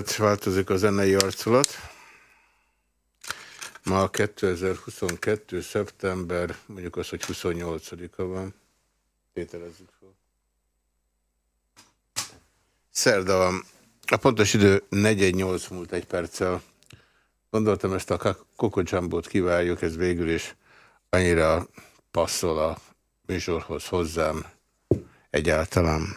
Reggelt, változik a zenei arculat. Ma 2022. szeptember, mondjuk az, hogy 28-a van. Tételezzük fel. Szerda van. A pontos idő 418 múlt egy perccel. Gondoltam, ezt a kokocsambót kiváljuk, ez végül is annyira passzol a műsorhoz hozzám egyáltalán.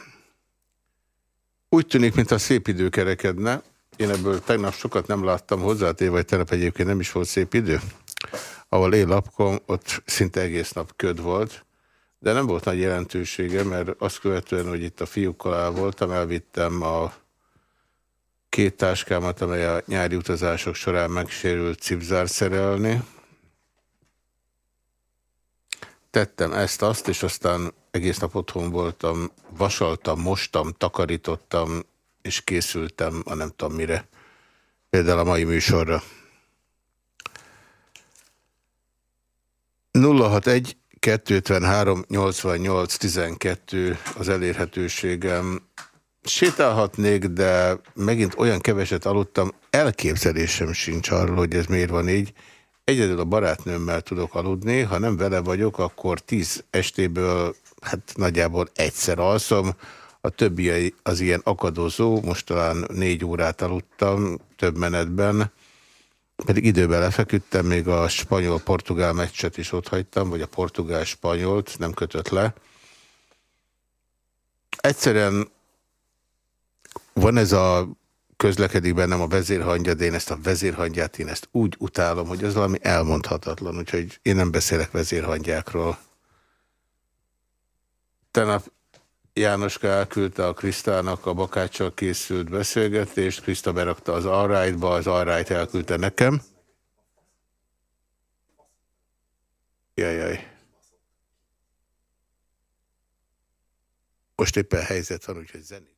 Úgy tűnik, mint a szép idő kerekedne. Én ebből tegnap sokat nem láttam hozzátéve, vagy tegnap egyébként nem is volt szép idő. Ahol én lapkom, ott szinte egész nap köd volt, de nem volt nagy jelentősége, mert azt követően, hogy itt a fiúkkal el voltam, elvittem a két táskámat, amely a nyári utazások során megsérült cipzár szerelni. Tettem ezt-azt, és aztán egész nap otthon voltam, vasaltam, mostam, takarítottam, és készültem a nem tudom mire. Például a mai műsorra. 061 253 88 12 az elérhetőségem. Sétálhatnék, de megint olyan keveset aludtam, elképzelésem sincs arról, hogy ez miért van így. Egyedül a barátnőmmel tudok aludni, ha nem vele vagyok, akkor tíz estéből hát nagyjából egyszer alszom, a többi az ilyen akadozó, most talán négy órát aludtam több menetben, pedig időben lefeküdtem, még a spanyol-portugál meccset is ott hagytam, vagy a portugál-spanyolt, nem kötött le. Egyszerűen van ez a közlekedik bennem a vezérhangja, de én ezt a vezérhangját, én ezt úgy utálom, hogy az valami elmondhatatlan, úgyhogy én nem beszélek vezérhangyákról. Tenap Jánoska elküldte a Krisztának a bakáccsal készült beszélgetést, Kriszta berakta az Alright-ba, az Alright elküldte nekem. Jajjaj. Most éppen helyzet van, úgyhogy zenét.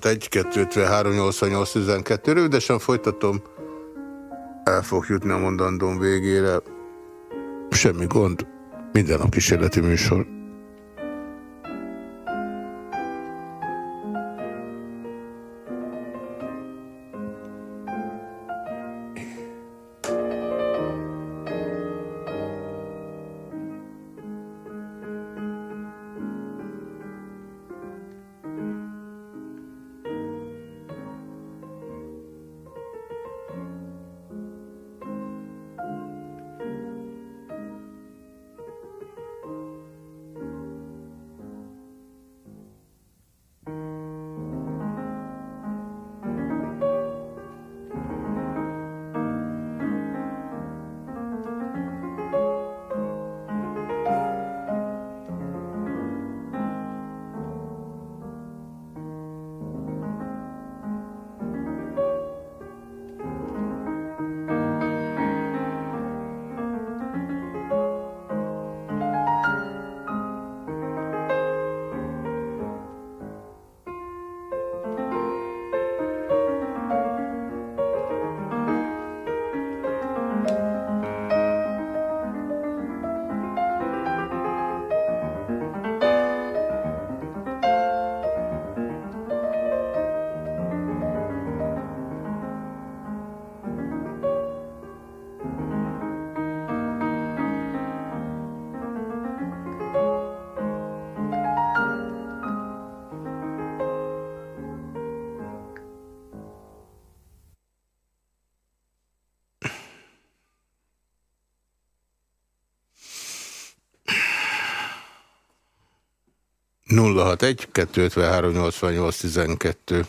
061-253-88-12. Rövidesen folytatom. El fog jutni a mondandóm végére. Semmi gond. Minden a kísérleti műsor. 061 253 88 12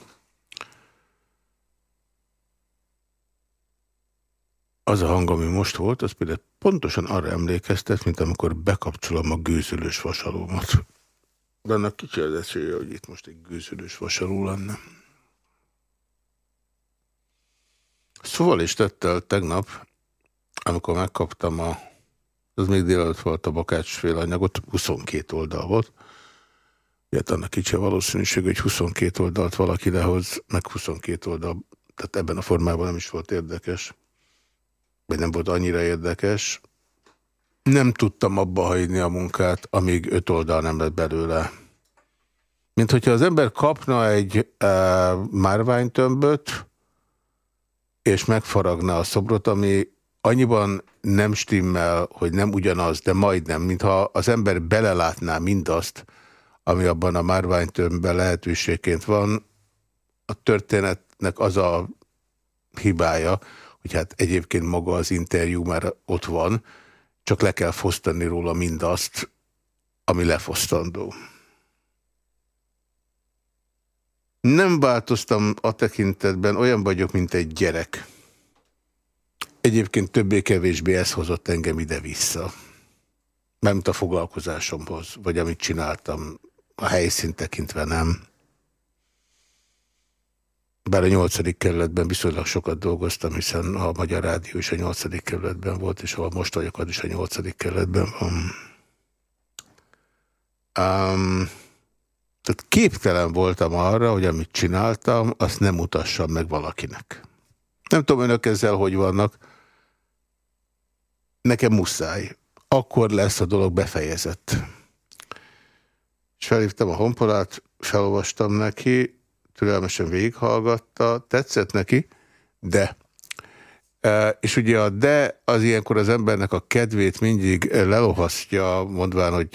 Az a hang, ami most volt, az például pontosan arra emlékeztet, mint amikor bekapcsolom a gőzölős vasalómat. De annak kicsi az esélye, hogy itt most egy gőzölős vasaló lenne. Szóval is tette tegnap, amikor megkaptam a, az még délelőtt volt a bakácsféle anyagot, 22 oldal volt, Ilyet annak kicsi a valószínűség, hogy 22 oldalt valaki lehoz, meg 22 oldal, tehát ebben a formában nem is volt érdekes vagy nem volt annyira érdekes. Nem tudtam abba hagyni a munkát, amíg öt oldal nem lett belőle. Mint hogyha az ember kapna egy e, márványtömböt, és megfaragna a szobrot, ami annyiban nem stimmel, hogy nem ugyanaz, de majdnem, mintha az ember belelátná mindazt, ami abban a márványtömbben lehetőségként van. A történetnek az a hibája, hogy hát egyébként maga az interjú már ott van, csak le kell fosztani róla mindazt, ami lefosztandó. Nem változtam a tekintetben, olyan vagyok, mint egy gyerek. Egyébként többé-kevésbé ez hozott engem ide-vissza. Nem a foglalkozásomhoz, vagy amit csináltam, a helyszínt tekintve nem. Bár a nyolcadik kerületben viszonylag sokat dolgoztam, hiszen a Magyar Rádió is a nyolcadik kerületben volt, és ahol most vagyok, az is a nyolcadik kerületben van. Um, tehát képtelen voltam arra, hogy amit csináltam, azt nem mutassam meg valakinek. Nem tudom, önök ezzel hogy vannak. Nekem muszáj. Akkor lesz a dolog befejezett. És felhívtam a honpolát, felolvastam neki, türelmesen végighallgatta, tetszett neki, de e, és ugye a de az ilyenkor az embernek a kedvét mindig lelohasztja, mondván, hogy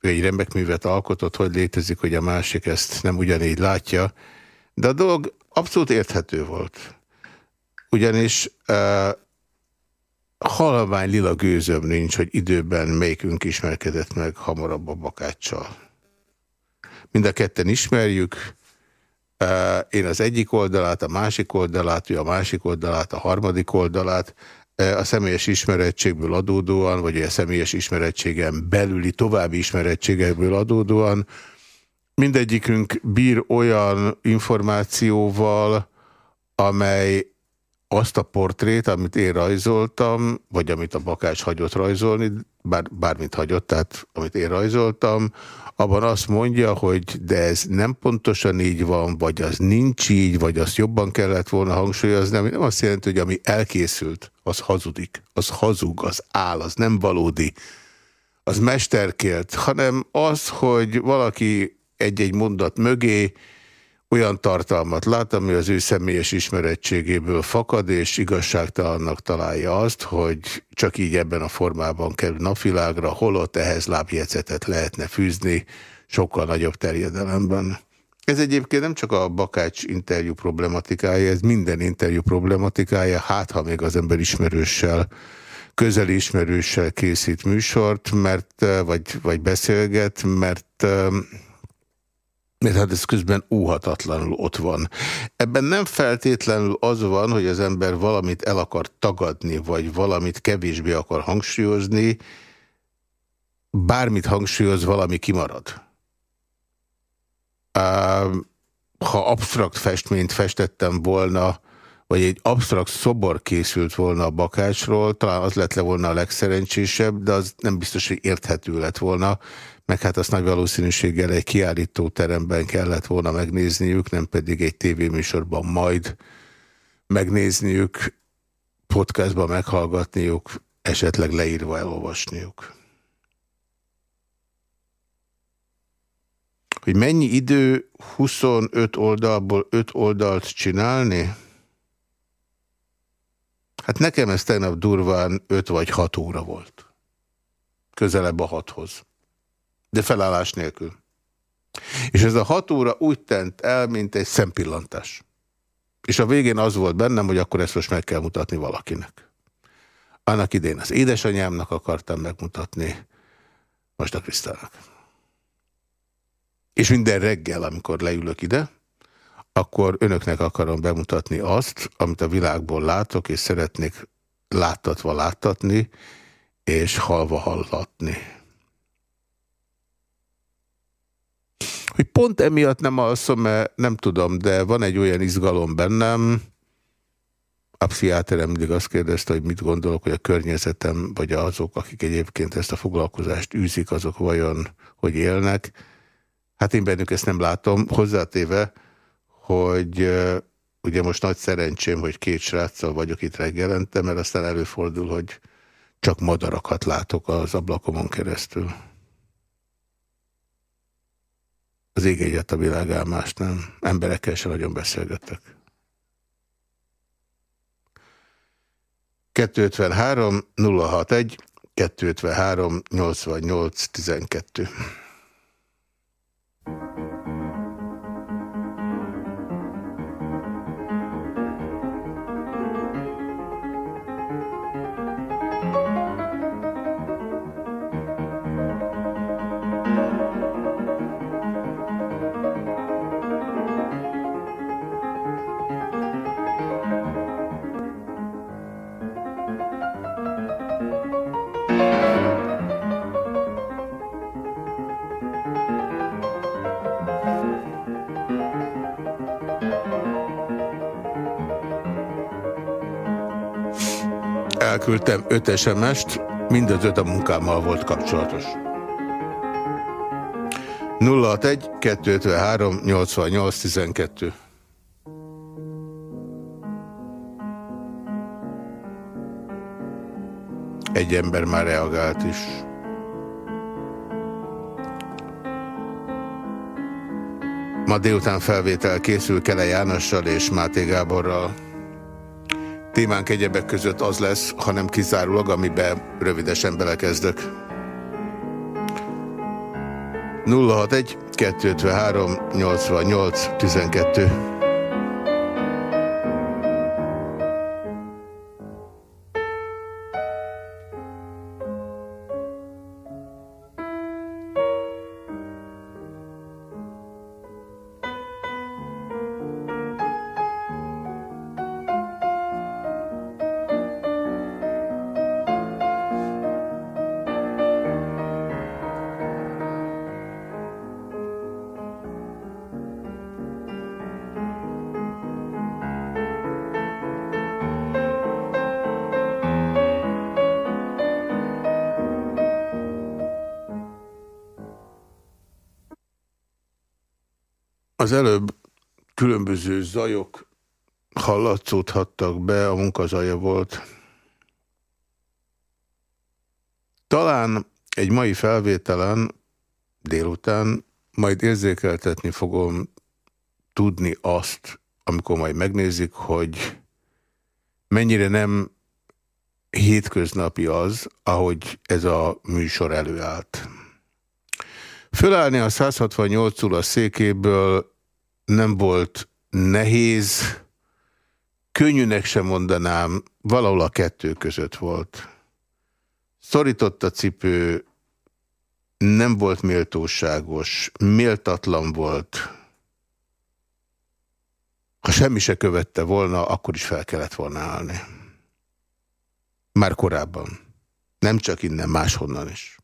egy remek művet alkotott, hogy létezik, hogy a másik ezt nem ugyanígy látja, de a dolog abszolút érthető volt. Ugyanis uh, halvány lila gőzöm nincs, hogy időben melyikünk ismerkedett meg hamarabb a bakáccsal. Mind a ketten ismerjük, én az egyik oldalát, a másik oldalát, ő a másik oldalát, a harmadik oldalát, a személyes ismerettségből adódóan, vagy a személyes ismerettségen belüli további ismerettségekből adódóan. Mindegyikünk bír olyan információval, amely azt a portrét, amit én rajzoltam, vagy amit a Bakács hagyott rajzolni, bár, bármit hagyott, tehát amit én rajzoltam, abban azt mondja, hogy de ez nem pontosan így van, vagy az nincs így, vagy azt jobban kellett volna hangsúlyozni, ami nem azt jelenti, hogy ami elkészült, az hazudik, az hazug, az áll, az nem valódi, az mesterkélt, hanem az, hogy valaki egy-egy mondat mögé olyan tartalmat lát, ami az ő személyes ismerettségéből fakad, és igazságtalannak találja azt, hogy csak így ebben a formában kerül napvilágra, holott ehhez lábjegyzetet lehetne fűzni sokkal nagyobb terjedelemben. Ez egyébként nem csak a Bakács interjú problematikája, ez minden interjú problematikája, hát ha még az ember ismerőssel, közeli ismerőssel készít műsort, mert, vagy, vagy beszélget, mert mert hát ez közben óhatatlanul ott van. Ebben nem feltétlenül az van, hogy az ember valamit el akar tagadni, vagy valamit kevésbé akar hangsúlyozni, bármit hangsúlyoz, valami kimarad. Ha absztrakt festményt festettem volna, vagy egy absztrakt szobor készült volna a bakácsról, talán az lett le volna a legszerencsésebb, de az nem biztos, hogy érthető lett volna, meg hát azt nagy valószínűséggel egy kiállító teremben kellett volna megnézniük, nem pedig egy tévéműsorban majd megnézniük, podcastban meghallgatniuk, esetleg leírva elolvasniuk. Hogy mennyi idő 25 oldalból 5 oldalt csinálni? Hát nekem ez tegnap durván 5 vagy 6 óra volt. Közelebb a 6-hoz de felállás nélkül. És ez a hat óra úgy tent el, mint egy szempillantás. És a végén az volt bennem, hogy akkor ezt most meg kell mutatni valakinek. Annak idén az édesanyámnak akartam megmutatni, most a Krisztának. és minden reggel, amikor leülök ide, akkor önöknek akarom bemutatni azt, amit a világból látok, és szeretnék láttatva láttatni, és halva hallatni. Hogy pont emiatt nem alszom, mert nem tudom, de van egy olyan izgalom bennem, a pszichiáterem mindig azt kérdezte, hogy mit gondolok, hogy a környezetem, vagy azok, akik egyébként ezt a foglalkozást űzik, azok vajon hogy élnek. Hát én bennük ezt nem látom, hozzátéve, hogy ugye most nagy szerencsém, hogy két sráccal vagyok itt reggelente, mert aztán előfordul, hogy csak madarakat látok az ablakomon keresztül. Az ég egyet a világ más nem. Emberekkel sem nagyon beszélgettek. 253 061 253 88 12 Elküldtem öt SMS-t, mindez öt a munkámmal volt kapcsolatos. 061 253 88 12 Egy ember már reagált is. Ma délután felvétel készül Kele Jánossal és Máté Gáborral. Témánk egyebek között az lesz, hanem kizárólag, amiben rövidesen belekezdök. 061 253 88 12 Az előbb különböző zajok hallatszódhattak be, a munkazaja volt. Talán egy mai felvételen délután majd érzékeltetni fogom tudni azt, amikor majd megnézik, hogy mennyire nem hétköznapi az, ahogy ez a műsor előállt. Fölállni a 168 ul a székéből nem volt nehéz, könnyűnek sem mondanám, valahol a kettő között volt. Szorított a cipő, nem volt méltóságos, méltatlan volt. Ha semmi se követte volna, akkor is fel kellett volna állni. Már korábban. Nem csak innen, máshonnan is.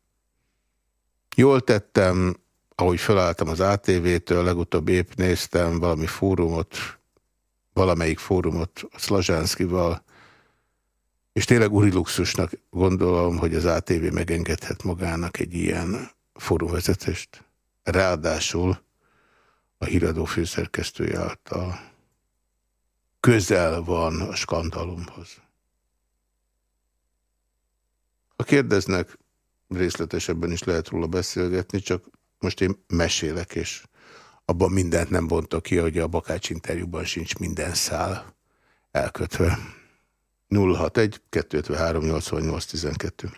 Jól tettem, ahogy felálltam az ATV-től, legutóbb épp néztem valami fórumot, valamelyik fórumot Szlazsánszkival, és tényleg úri luxusnak gondolom, hogy az ATV megengedhet magának egy ilyen fórumvezetést. Ráadásul a híradó főszerkesztője által közel van a skandalumhoz. Ha kérdeznek, részletesebben is lehet róla beszélgetni, csak most én mesélek, és abban mindent nem bontok ki, hogy a Bakács interjúban sincs minden szál elkötve. 061 253 88 12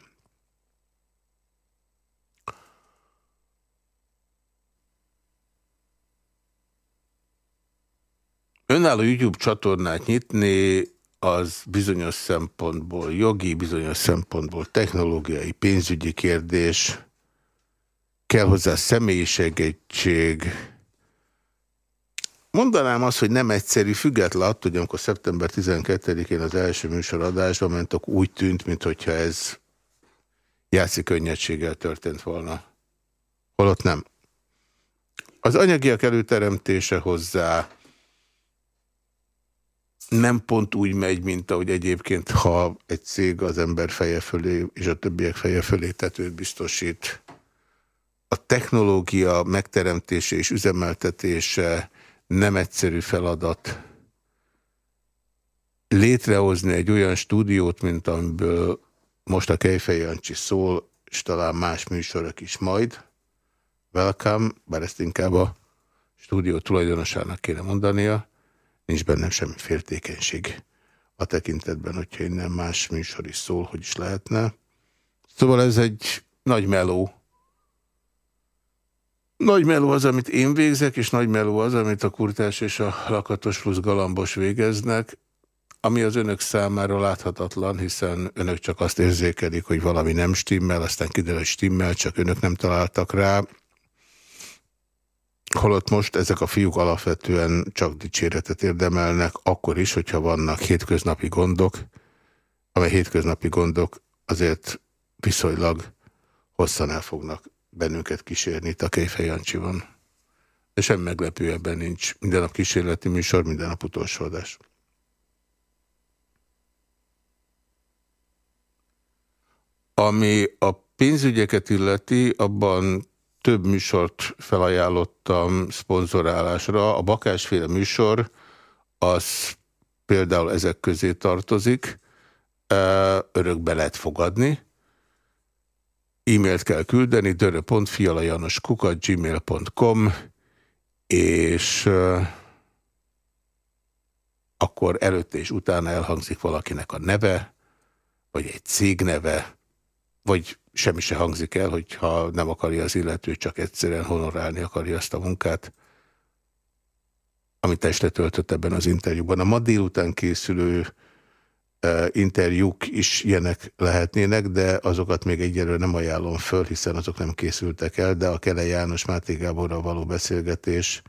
Önálló YouTube csatornát nyitni az bizonyos szempontból jogi, bizonyos szempontból technológiai, pénzügyi kérdés, kell hozzá személyiségegység. Mondanám azt, hogy nem egyszerű, független attól, hogy amikor szeptember 12-én az első műsoradásban mentek, úgy tűnt, mintha ez játszik könnyedséggel történt volna. Holott nem. Az anyagiak előteremtése hozzá nem pont úgy megy, mint ahogy egyébként, ha egy cég az ember feje fölé és a többiek feje fölé tetőt biztosít. A technológia megteremtése és üzemeltetése nem egyszerű feladat. Létrehozni egy olyan stúdiót, mint amiből most a Kejfej Jancsi szól, és talán más műsorok is majd. Welcome, bár ezt inkább a stúdió tulajdonosának kéne mondania Nincs bennem semmi féltékenység a tekintetben, hogyha innen más műsor is szól, hogy is lehetne. Szóval ez egy nagy meló. Nagy meló az, amit én végzek, és nagy meló az, amit a kurtás és a lakatos plusz galambos végeznek, ami az önök számára láthatatlan, hiszen önök csak azt érzékelik, hogy valami nem stimmel, aztán kiderül, hogy stimmel, csak önök nem találtak rá. Holott most ezek a fiúk alapvetően csak dicséretet érdemelnek, akkor is, hogyha vannak hétköznapi gondok, amely hétköznapi gondok azért viszonylag hosszan el fognak bennünket kísérni itt a Kejfej Jancsiban. De semmi meglepő ebben nincs. Minden nap kísérleti műsor, minden nap utolsó adás. Ami a pénzügyeket illeti, abban több műsort felajánlottam szponzorálásra. A bakásféle műsor az például ezek közé tartozik. Örökbe lehet fogadni. E-mailt kell küldeni, dörö.fialajanoskukat.gmail.com és akkor előtte és utána elhangzik valakinek a neve, vagy egy cég neve, vagy semmi se hangzik el, hogyha nem akarja az illető, csak egyszerűen honorálni akarja azt a munkát, amit testre töltött ebben az interjúban. A ma délután készülő interjúk is ilyenek lehetnének, de azokat még egyelőre nem ajánlom föl, hiszen azok nem készültek el, de a Kele János Máté Gáborral való beszélgetés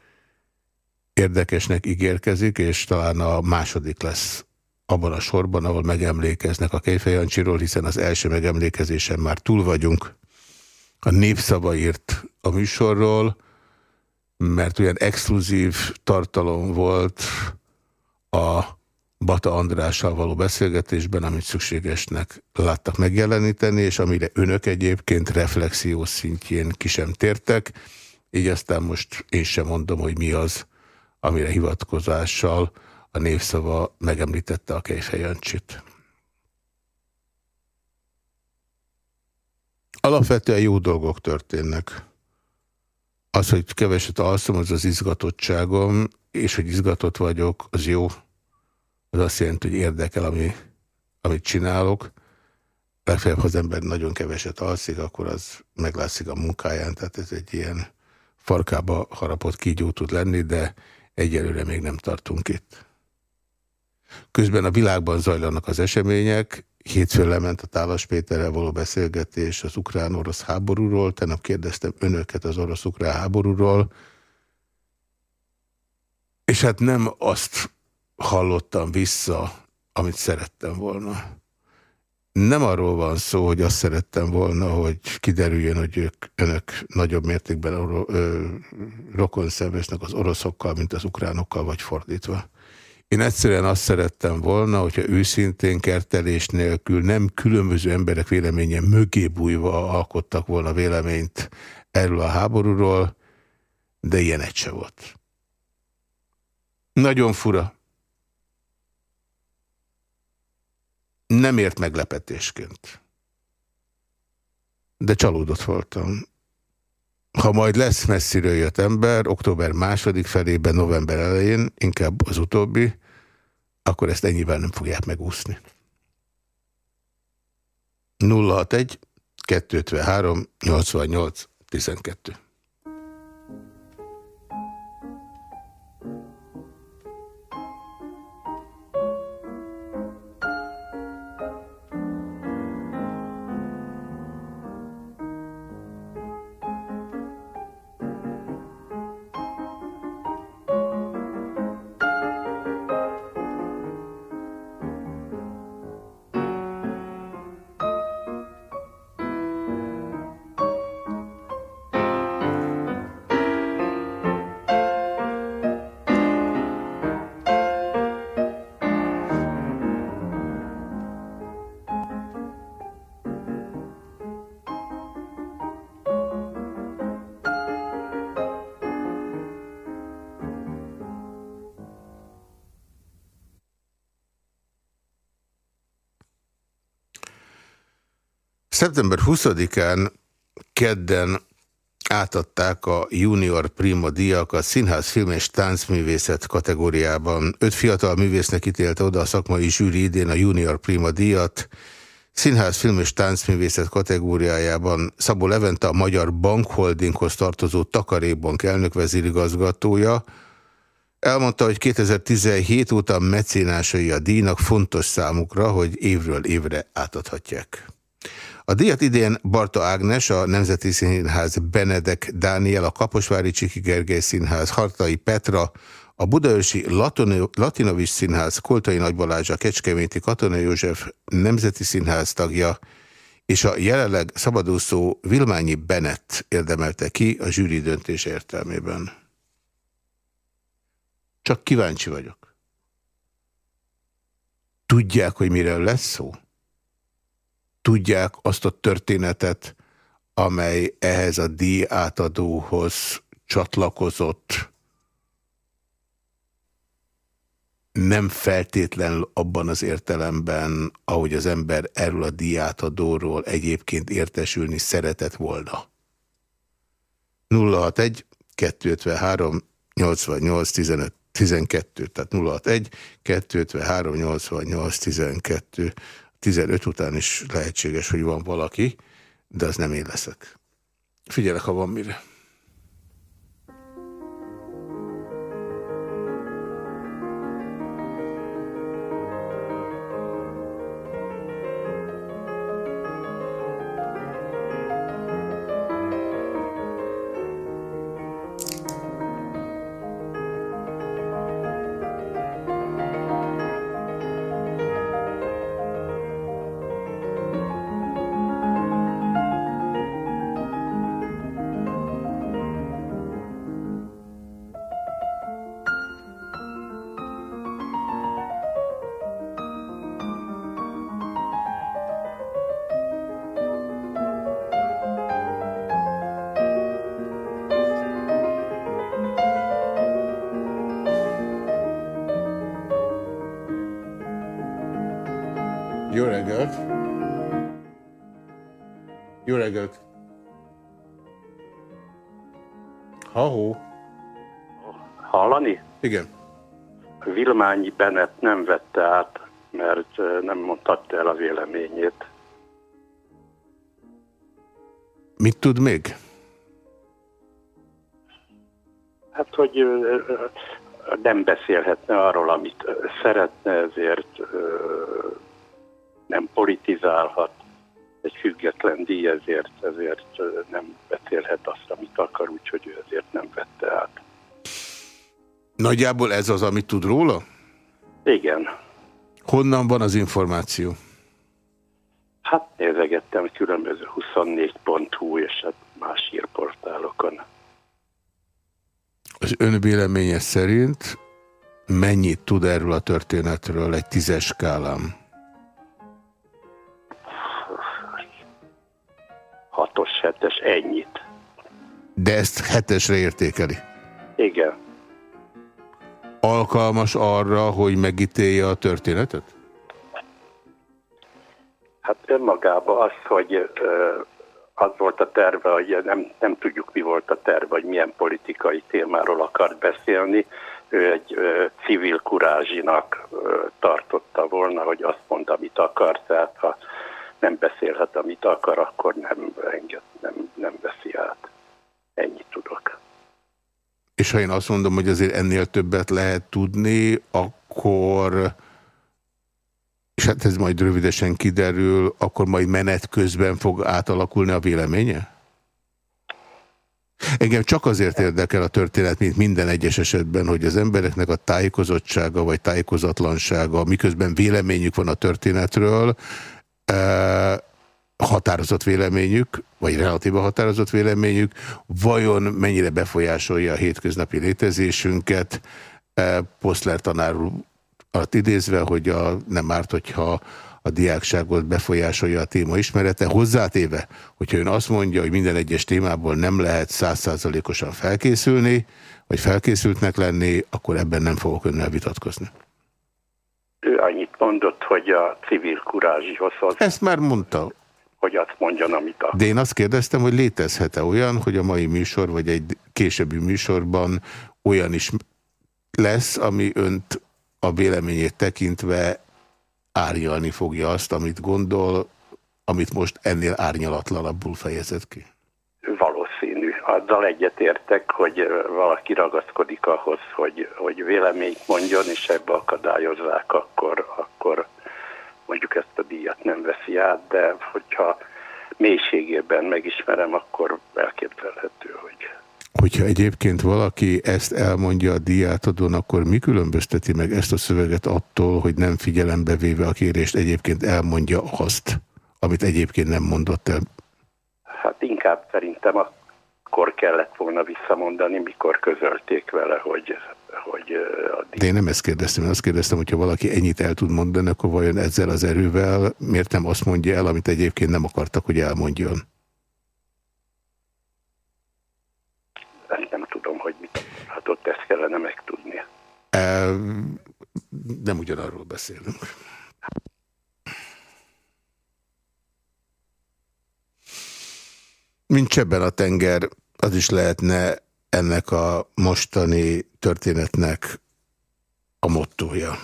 érdekesnek ígérkezik, és talán a második lesz abban a sorban, ahol megemlékeznek a Kejfejancsiról, hiszen az első megemlékezésen már túl vagyunk. A népszava írt a műsorról, mert olyan exkluzív tartalom volt a Bata Andrással való beszélgetésben, amit szükségesnek láttak megjeleníteni, és amire önök egyébként reflexió szintjén ki sem tértek, így aztán most én sem mondom, hogy mi az, amire hivatkozással a névszava megemlítette a Kejfejancsit. Alapvetően jó dolgok történnek. Az, hogy keveset alszom, az az izgatottságom, és hogy izgatott vagyok, az jó. Az azt jelenti, hogy érdekel, ami, amit csinálok. Legfeljebb, ha az ember nagyon keveset alszik, akkor az meglátszik a munkáján, tehát ez egy ilyen farkába harapott kígyó tud lenni, de egyelőre még nem tartunk itt. Közben a világban zajlanak az események, hétfőn lement a Tálas Péterrel való beszélgetés az ukrán-orosz háborúról, tegnap kérdeztem önöket az orosz-ukrán háborúról, és hát nem azt hallottam vissza, amit szerettem volna. Nem arról van szó, hogy azt szerettem volna, hogy kiderüljön, hogy ők, önök nagyobb mértékben rokon szemesnek az oroszokkal, mint az ukránokkal, vagy fordítva. Én egyszerűen azt szerettem volna, hogyha őszintén kertelés nélkül nem különböző emberek véleménye mögé bújva alkottak volna véleményt erről a háborúról, de ilyen egy se volt. Nagyon fura. Nem ért meglepetésként. De csalódott voltam. Ha majd lesz messziről jött ember, október második felében, november elején, inkább az utóbbi, akkor ezt ennyivel nem fogják megúszni. 061 253 88 12 Szeptember 20-án kedden átadták a Junior Prima díjak a Színház Film és Táncművészet kategóriában. Öt fiatal művésznek ítélte oda a szakmai zsűri idén a Junior Prima díjat. Színház Film és Táncművészet kategóriájában Szabó Levente a Magyar Bankholdinghoz tartozó Takarékbank elnökvezérigazgatója, Elmondta, hogy 2017 óta mecénásai a díjnak fontos számukra, hogy évről évre átadhatják. A díjat idén Barta Ágnes, a Nemzeti Színház Benedek Dániel, a Kaposvári Csiki Gergely Színház, Hartai Petra, a Budaörsi Latinovis Színház, Koltai Nagybalázs, a Kecskeméti Katona József Nemzeti Színház tagja, és a jelenleg szabadúszó Vilmányi Bennett érdemelte ki a zsűri döntés értelmében. Csak kíváncsi vagyok. Tudják, hogy mire lesz szó? Tudják azt a történetet, amely ehhez a díj átadóhoz csatlakozott, nem feltétlenül abban az értelemben, ahogy az ember erről a díjátadóról egyébként értesülni szeretett volna. 061 253 88 15 12, tehát 061 253 88 12. 15 után is lehetséges, hogy van valaki, de az nem én leszek. Figyelek, ha van mire. Vilmányi Bennett nem vette át, mert nem mondhatta el a véleményét. Mit tud még? Hát, hogy nem beszélhetne arról, amit szeretne, ezért nem politizálhat. Egy független díj, ezért, ezért nem beszélhet azt, amit akar, úgyhogy ő ezért nem vette át. Nagyjából ez az, amit tud róla? Igen. Honnan van az információ? Hát nézegettem különböző 24.hu és hát más hírportálokon. Az ön véleménye szerint mennyit tud erről a történetről egy tízes skálám? Hatos, hetes, ennyit. De ezt hetesre értékeli? Igen alkalmas arra, hogy megítélje a történetet? Hát önmagában az, hogy az volt a terve, hogy nem, nem tudjuk mi volt a terve, hogy milyen politikai témáról akart beszélni. Ő egy civil kurázsinak ö, tartotta volna, hogy azt mond, amit akar, tehát ha nem beszélhet, amit akar, akkor nem enged, nem, nem veszi át. Ennyit tudok. És ha én azt mondom, hogy azért ennél többet lehet tudni, akkor, és hát ez majd rövidesen kiderül, akkor majd menet közben fog átalakulni a véleménye? Engem csak azért érdekel a történet, mint minden egyes esetben, hogy az embereknek a tájékozottsága vagy tájékozatlansága, miközben véleményük van a történetről, eh, határozott véleményük, vagy relatíva határozott véleményük, vajon mennyire befolyásolja a hétköznapi létezésünket, e, Poszler tanár alatt idézve, hogy a, nem árt, hogyha a diákságot befolyásolja a téma ismerete, hozzátéve, hogyha ön azt mondja, hogy minden egyes témából nem lehet százszázalékosan felkészülni, vagy felkészültnek lenni, akkor ebben nem fogok önnel vitatkozni. Ő annyit mondott, hogy a civil kurázsihoz... Ezt már mondta. Hogy azt mondjon, amit a... De én azt kérdeztem, hogy létezhet-e olyan, hogy a mai műsor, vagy egy későbbi műsorban olyan is lesz, ami önt a véleményét tekintve árnyalni fogja azt, amit gondol, amit most ennél árnyalatlanabbul fejezett ki? Valószínű. Azzal egyetértek, hogy valaki ragaszkodik ahhoz, hogy, hogy véleményt mondjon, és ebbe akadályozzák, akkor, akkor mondjuk ezt a díjat nem veszi át, de hogyha mélységében megismerem, akkor elképzelhető, hogy... Hogyha egyébként valaki ezt elmondja a diátadón, akkor mi különbözteti meg ezt a szöveget attól, hogy nem figyelembe véve a kérést egyébként elmondja azt, amit egyébként nem mondott el? Hát inkább szerintem akkor kellett volna visszamondani, mikor közölték vele, hogy hogy... Addig... De én nem ezt kérdeztem, én azt kérdeztem, hogyha valaki ennyit el tud mondani, akkor vajon ezzel az erővel miért nem azt mondja el, amit egyébként nem akartak, hogy elmondjon? Ezt nem tudom, hogy mit hát ott ezt kellene megtudnia. E, nem ugyanarról beszélünk. Mint csebben a tenger, az is lehetne ennek a mostani történetnek a mottója.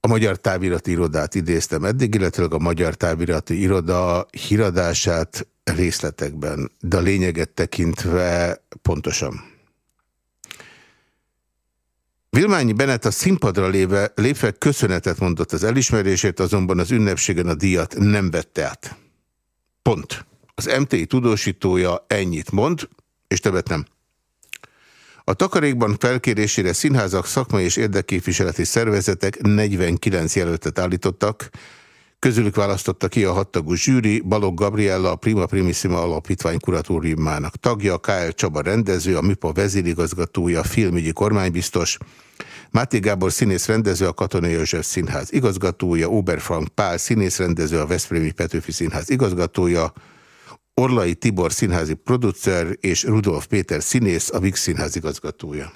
A Magyar Távirati Irodát idéztem eddig, illetve a Magyar Távirati Iroda híradását részletekben, de a lényeget tekintve pontosan. Vilmányi Benet a színpadra léve, lépve köszönetet mondott az elismerését, azonban az ünnepségen a díjat nem vette át. Pont. Az MTI tudósítója ennyit mond, és többet nem. A takarékban felkérésére színházak, szakmai és érdekképviseleti szervezetek 49 jelöltet állítottak, közülük választotta ki a hattagú zsűri, Balog Gabriella, a Prima Primissima Alapítvány kuratóriumának tagja, K.L. Csaba rendező, a MIPA vezérigazgatója, filmügyi kormánybiztos, Máté Gábor színész rendező, a Katona József Színház igazgatója, Oberfrank Pál színész rendező, a Veszprémi Petőfi Színház igazgatója, Orlai Tibor színházi producer és Rudolf Péter színész, a Vix Színház igazgatója.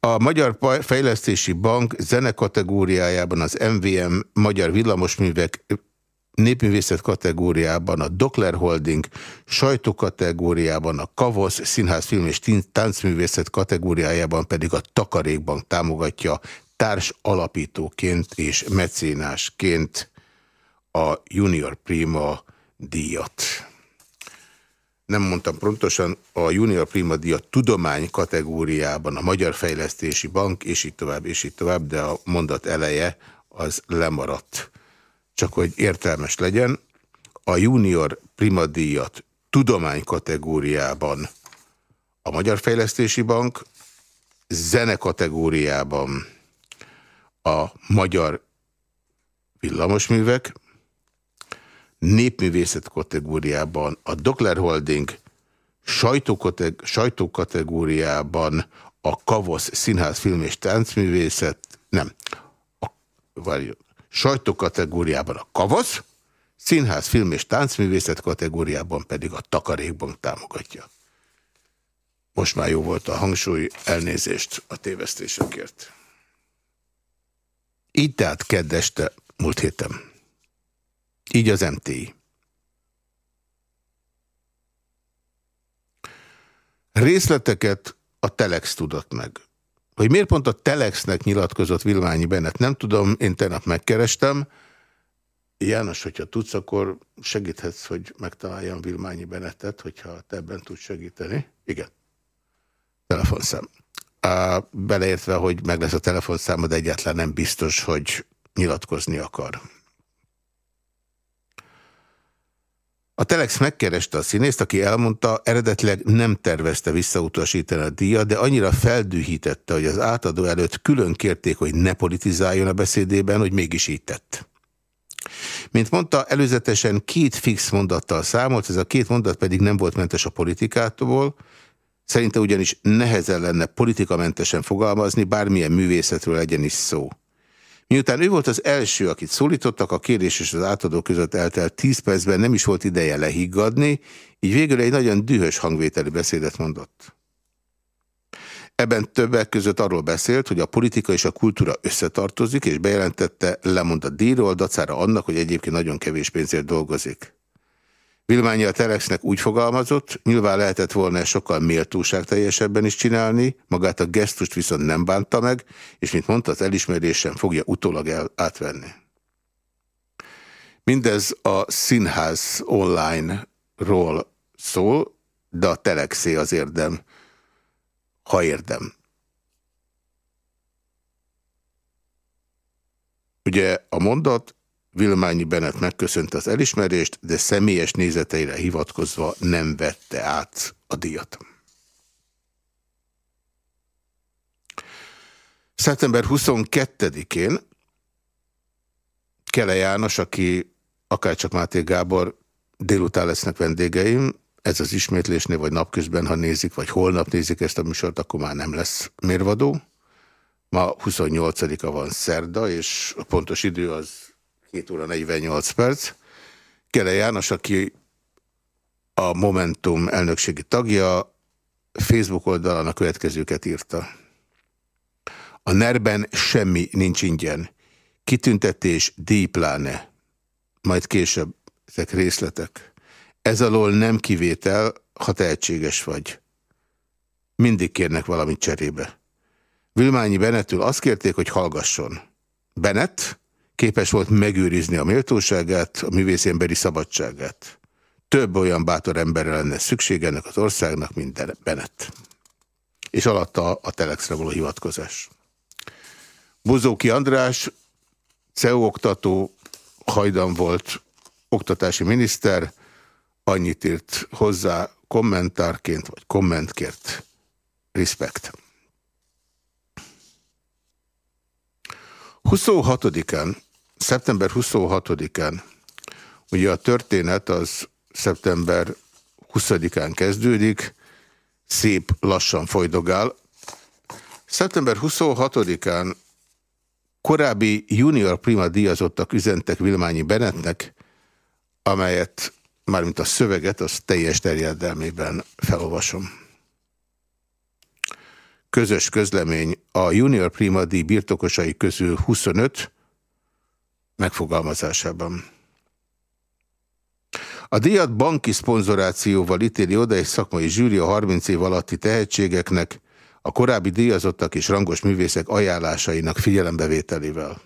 A Magyar Fejlesztési Bank zene kategóriájában az MVM Magyar Villamosművek népművészet kategóriában a Dokler Holding, sajtó kategóriában a Kavosz, színház, film és táncművészet kategóriájában pedig a Takarékbank támogatja társ alapítóként és mecénásként a Junior Prima díjat. Nem mondtam pontosan, a Junior Prima díjat tudomány kategóriában a Magyar Fejlesztési Bank, és így tovább, és így tovább, de a mondat eleje az lemaradt csak hogy értelmes legyen, a junior primadíjat tudomány kategóriában a Magyar Fejlesztési Bank, zene kategóriában a Magyar Villamosművek, népművészet kategóriában a Dokler Holding, sajtó kategóriában a Kavosz Színház Film és Táncművészet, nem, a, várjon, sajtókategóriában a Kavasz, színház, film és táncművészet kategóriában pedig a Takarékbank támogatja. Most már jó volt a hangsúly, elnézést a tévesztésekért. Így tehát keddeste múlt héten. Így az MTI. Részleteket a Telex tudott meg. Hogy miért pont a Telexnek nyilatkozott Vilmányi Bennet, nem tudom, én tegnap megkerestem. János, hogyha tudsz, akkor segíthetsz, hogy megtaláljam Vilmányi Bennettet, hogyha te ebben tudsz segíteni. Igen. Telefonszám. Beleértve, hogy meg lesz a telefonszáma, de egyáltalán nem biztos, hogy nyilatkozni akar. A Telex megkereste a színészt, aki elmondta, eredetileg nem tervezte visszautasítani a díjat, de annyira feldühítette, hogy az átadó előtt külön kérték, hogy ne politizáljon a beszédében, hogy mégis így tett. Mint mondta, előzetesen két fix mondattal számolt, ez a két mondat pedig nem volt mentes a politikától, szerinte ugyanis nehezen lenne politikamentesen fogalmazni, bármilyen művészetről legyen is szó. Miután ő volt az első, akit szólítottak, a kérés és az átadó között eltelt 10 percben nem is volt ideje lehiggadni, így végül egy nagyon dühös hangvételi beszédet mondott. Ebben többek között arról beszélt, hogy a politika és a kultúra összetartozik, és bejelentette, lemond a díjról, dacára annak, hogy egyébként nagyon kevés pénzért dolgozik. Vilmányi a Telexnek úgy fogalmazott, nyilván lehetett volna sokkal méltóságteljesebben is csinálni, magát a gesztust viszont nem bánta meg, és mint mondta, az elismerésen fogja utólag el átvenni. Mindez a színház online-ról szól, de a Telexé az érdem, ha érdem. Ugye a mondat Vilmányi Benet megköszönte az elismerést, de személyes nézeteire hivatkozva nem vette át a díjat. Szeptember 22-én Kele János, aki akárcsak Máté Gábor délután lesznek vendégeim, ez az ismétlésnél, vagy napközben, ha nézik, vagy holnap nézik ezt a műsort, akkor már nem lesz mérvadó. Ma 28-a van szerda, és a pontos idő az 2 óra 48 perc. Kele János, aki a Momentum elnökségi tagja, Facebook oldalán a következőket írta. A nerben semmi nincs ingyen. Kitüntetés díjpláne. Majd később ezek részletek. Ez alól nem kivétel, ha tehetséges vagy. Mindig kérnek valamit cserébe. Vilmányi Benettől azt kérték, hogy hallgasson. Bennett képes volt megőrizni a méltóságát, a művészemberi szabadságát. Több olyan bátor emberre lenne szükség ennek az országnak, mint Bennett. És alatta a Telexre való hivatkozás. Buzóki András, CEU oktató, hajdan volt oktatási miniszter, annyit írt hozzá kommentárként, vagy kommentkért. Respekt. 26-án szeptember 26-án, ugye a történet az szeptember 20-án kezdődik, szép lassan folydogál. Szeptember 26-án korábbi junior prima díjazottak üzentek Vilmányi Benetnek, amelyet mármint a szöveget, az teljes terjedelmében felolvasom. Közös közlemény a junior prima díj birtokosai közül 25, megfogalmazásában. A díjat banki szponzorációval ítéli oda egy szakmai zsűri a 30 év alatti tehetségeknek, a korábbi díjazottak és rangos művészek ajánlásainak figyelembevételével.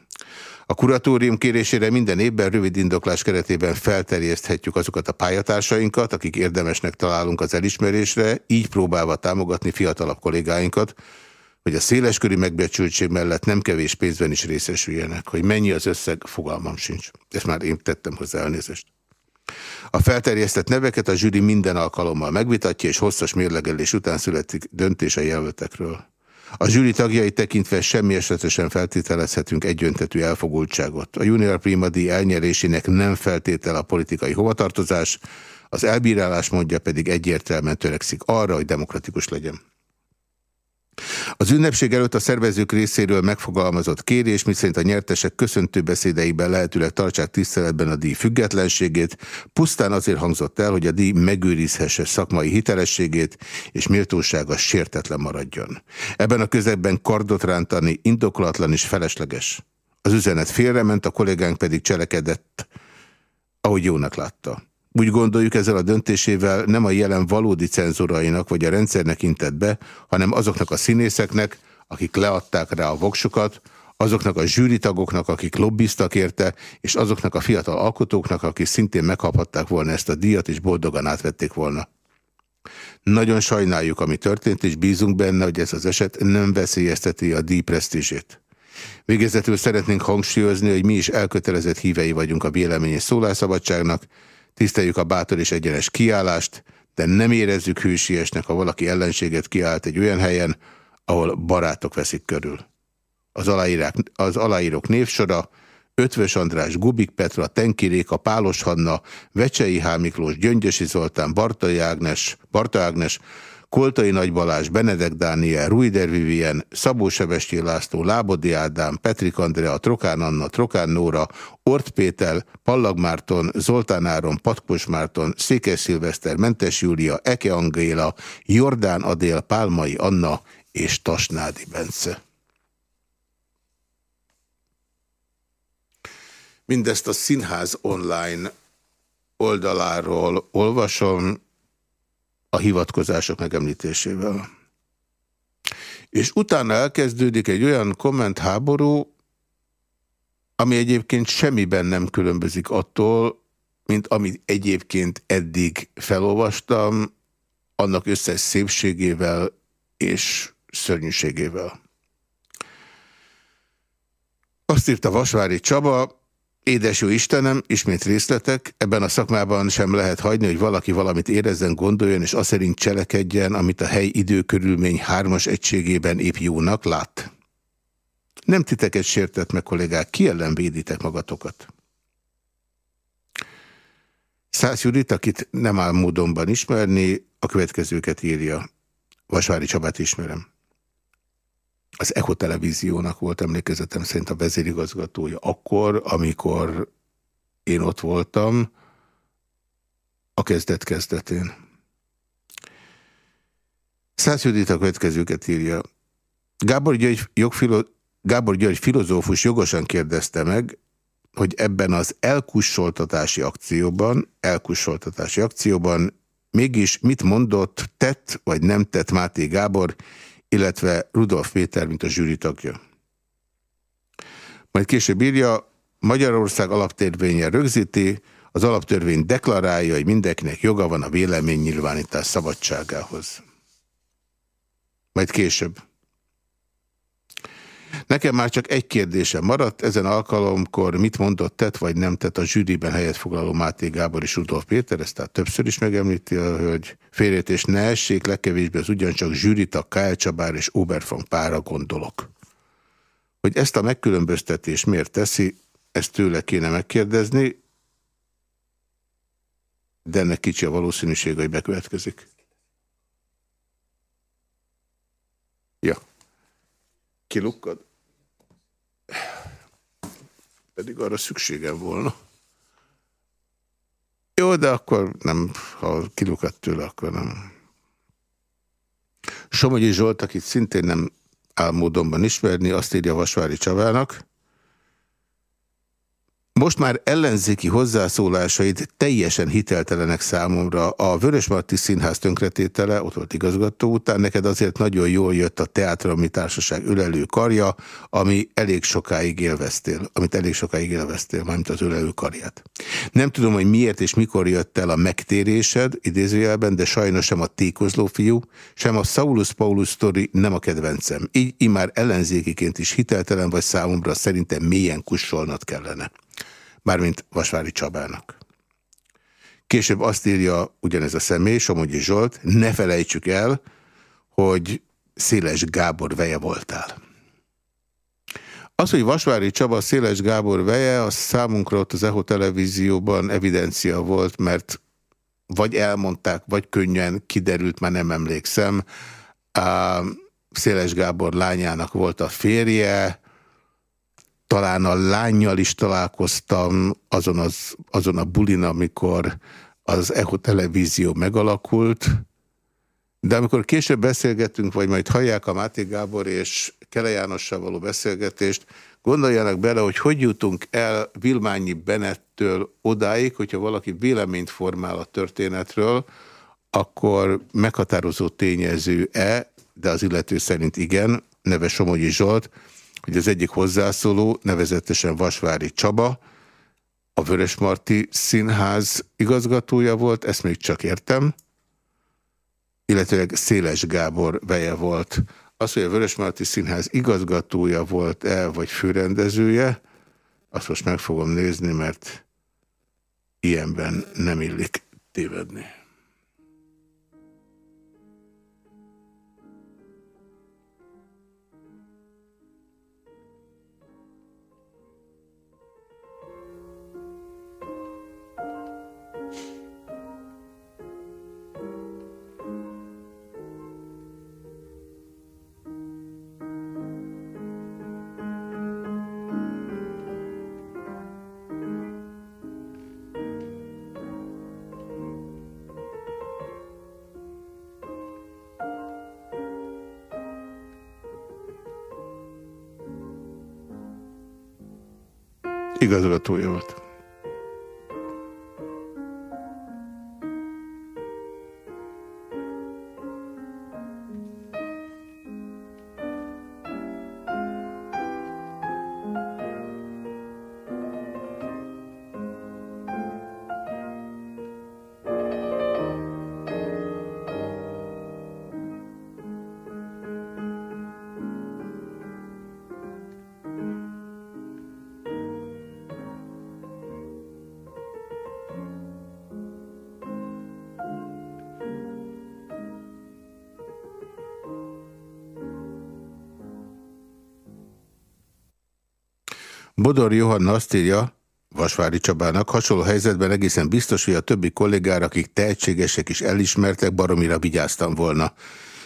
A kuratórium kérésére minden évben rövid indoklás keretében felterjeszthetjük azokat a pályatársainkat, akik érdemesnek találunk az elismerésre, így próbálva támogatni fiatalabb kollégáinkat, hogy a széleskörű megbecsültség mellett nem kevés pénzben is részesüljenek. Hogy mennyi az összeg, fogalmam sincs. Ezt már én tettem hozzá elnézést. A felterjesztett neveket a zsűri minden alkalommal megvitatja, és hosszas mérlegelés után születik döntés a jelöltekről. A zsűri tagjai tekintve semmi esetesen feltételezhetünk egyöntetű elfogultságot. A Junior Prima díj elnyerésének nem feltétel a politikai hovatartozás, az elbírálás mondja pedig egyértelműen törekszik arra, hogy demokratikus legyen. Az ünnepség előtt a szervezők részéről megfogalmazott kérés, miszerint a nyertesek köszöntő beszédeiben lehetőleg tartsák tiszteletben a díj függetlenségét, pusztán azért hangzott el, hogy a díj megőrizhesse szakmai hitelességét, és méltósága sértetlen maradjon. Ebben a közegben kardot rántani indokolatlan és felesleges. Az üzenet félrement, a kollégánk pedig cselekedett, ahogy jónak látta. Úgy gondoljuk ezzel a döntésével nem a jelen valódi cenzorainak vagy a rendszernek intett be, hanem azoknak a színészeknek, akik leadták rá a voksukat, azoknak a zsűritagoknak, akik lobbiztak érte, és azoknak a fiatal alkotóknak, akik szintén megkaphatták volna ezt a díjat, és boldogan átvették volna. Nagyon sajnáljuk, ami történt, és bízunk benne, hogy ez az eset nem veszélyezteti a díj presztízsét. Végezetül szeretnénk hangsúlyozni, hogy mi is elkötelezett hívei vagyunk a vélemény és szólásszabadságnak, Tiszteljük a bátor és egyenes kiállást, de nem érezzük hűsiesnek, ha valaki ellenséget kiállt egy olyan helyen, ahol barátok veszik körül. Az, aláírák, az aláírók névsora Ötvös András, Gubik Petra, Tenki Réka, Pálos Hanna, Vecsei H. Miklós, Gyöngyösi Zoltán, Bartai Ágnes, Barta Ágnes, Koltai Nagy Balázs, Benedek Dániel, Ruider Vivien, Szabó Sebesti László, Lábodi Ádám, Petrik Andrea, Trokán Anna, Trokán Nóra, Ort Péter, Pallag Márton, Zoltán Áron, Patkos Márton, Székes Szilveszter, Mentes Júlia, Eke Angéla, Jordán Adél, Pálmai Anna és Tasnádi Bence. Mindezt a Színház online oldaláról olvasom a hivatkozások megemlítésével. És utána elkezdődik egy olyan kommentháború, ami egyébként semmiben nem különbözik attól, mint amit egyébként eddig felolvastam, annak összes szépségével és szörnyűségével. Azt írta Vasvári Csaba, Édes jó Istenem, ismét részletek, ebben a szakmában sem lehet hagyni, hogy valaki valamit érezzen, gondoljon, és azt szerint cselekedjen, amit a hely időkörülmény hármas egységében épp jónak lát. Nem titeket sértett meg, kollégák, ki ellen véditek magatokat? Szász Judit, akit nem áll módonban ismerni, a következőket írja. Vasvári Csabát ismerem az Echo televíziónak volt emlékezetem szerint a vezérigazgatója akkor, amikor én ott voltam a kezdet-kezdetén. Szász Judit a következőket írja. Gábor György, jogfilo Gábor György filozófus jogosan kérdezte meg, hogy ebben az elkussoltatási akcióban, elkussoltatási akcióban mégis mit mondott, tett vagy nem tett Máté Gábor, illetve Rudolf Péter, mint a zsűri tagja. Majd később írja, Magyarország alaptörvénye rögzíti, az alaptörvény deklarálja, hogy mindenkinek joga van a véleménynyilvánítás szabadságához. Majd később. Nekem már csak egy kérdésem maradt, ezen alkalomkor mit mondott, tett vagy nem tett a zsűriben helyet foglaló Máté Gábor és Rudolf Péter, ezt tehát többször is megemlíti a hölgy. és ne essék, legkevésbé az ugyancsak zsűritak, K.L. Csabár és Oberfang pára gondolok. Hogy ezt a megkülönböztetés miért teszi, ezt tőle kéne megkérdezni, de ennek kicsi a valószínűség, hogy bekövetkezik. Ja. Kilukkad? Pedig arra szükségem volna. Jó, de akkor nem, ha kilukadt tőle, akkor nem. Somogyi Zsolt, akit szintén nem álmódomban ismerni, azt írja Vasvári Csavának, most már ellenzéki hozzászólásait teljesen hiteltelenek számomra. A Vörösmarty Színház tönkretétele, ott volt igazgató után, neked azért nagyon jól jött a Teátrami Társaság ölelő karja, ami elég sokáig élveztél, amit elég sokáig élveztél, mármint az ölelő karját. Nem tudom, hogy miért és mikor jött el a megtérésed, idézőjelben, de sajnos sem a tékozló fiú, sem a Saulus Paulus sztori nem a kedvencem. Így immár ellenzékiként is hiteltelen vagy számomra szerintem mélyen kussolnod kellene mármint Vasvári Csabának. Később azt írja ugyanez a személy, Somogyi Zsolt, ne felejtsük el, hogy Széles Gábor veje voltál. Az, hogy Vasvári Csaba Széles Gábor veje, az számunkra ott az EHO televízióban evidencia volt, mert vagy elmondták, vagy könnyen kiderült, már nem emlékszem. Széles Gábor lányának volt a férje, talán a lányjal is találkoztam azon, az, azon a bulin, amikor az Echo televízió megalakult, de amikor később beszélgetünk, vagy majd hallják a Máté Gábor és Kele Jánossal való beszélgetést, gondoljanak bele, hogy hogy jutunk el Vilmányi Benettől odáig, hogyha valaki véleményt formál a történetről, akkor meghatározó tényező-e, de az illető szerint igen, neve Somogyi Zsolt, hogy az egyik hozzászóló, nevezetesen Vasvári Csaba, a Vörösmarty Színház igazgatója volt, ezt még csak értem, illetőleg Széles Gábor veje volt. Az, hogy a Vörösmarty Színház igazgatója volt-e, vagy főrendezője, azt most meg fogom nézni, mert ilyenben nem illik tévedni. Igazolatója volt. Bodor Johanna azt írja, Vasvári Csabának, hasonló helyzetben egészen biztos, hogy a többi kollégára, akik tehetségesek és elismertek, baromira vigyáztam volna.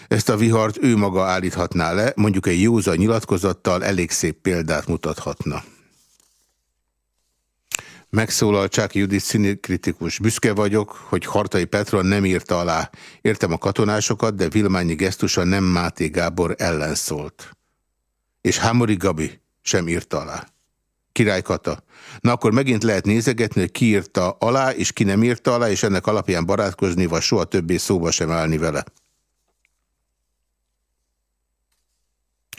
Ezt a vihart ő maga állíthatná le, mondjuk egy józa nyilatkozattal elég szép példát mutathatna. Megszólal Csáki Judit színikritikus. Büszke vagyok, hogy Hartai Petra nem írta alá. Értem a katonásokat, de Vilmányi gesztusa nem Máté Gábor ellen szólt. És Hámori Gabi sem írta alá. Király Kata. Na akkor megint lehet nézegetni, hogy ki írta alá, és ki nem írta alá, és ennek alapján barátkozni, vagy soha többé szóba sem állni vele.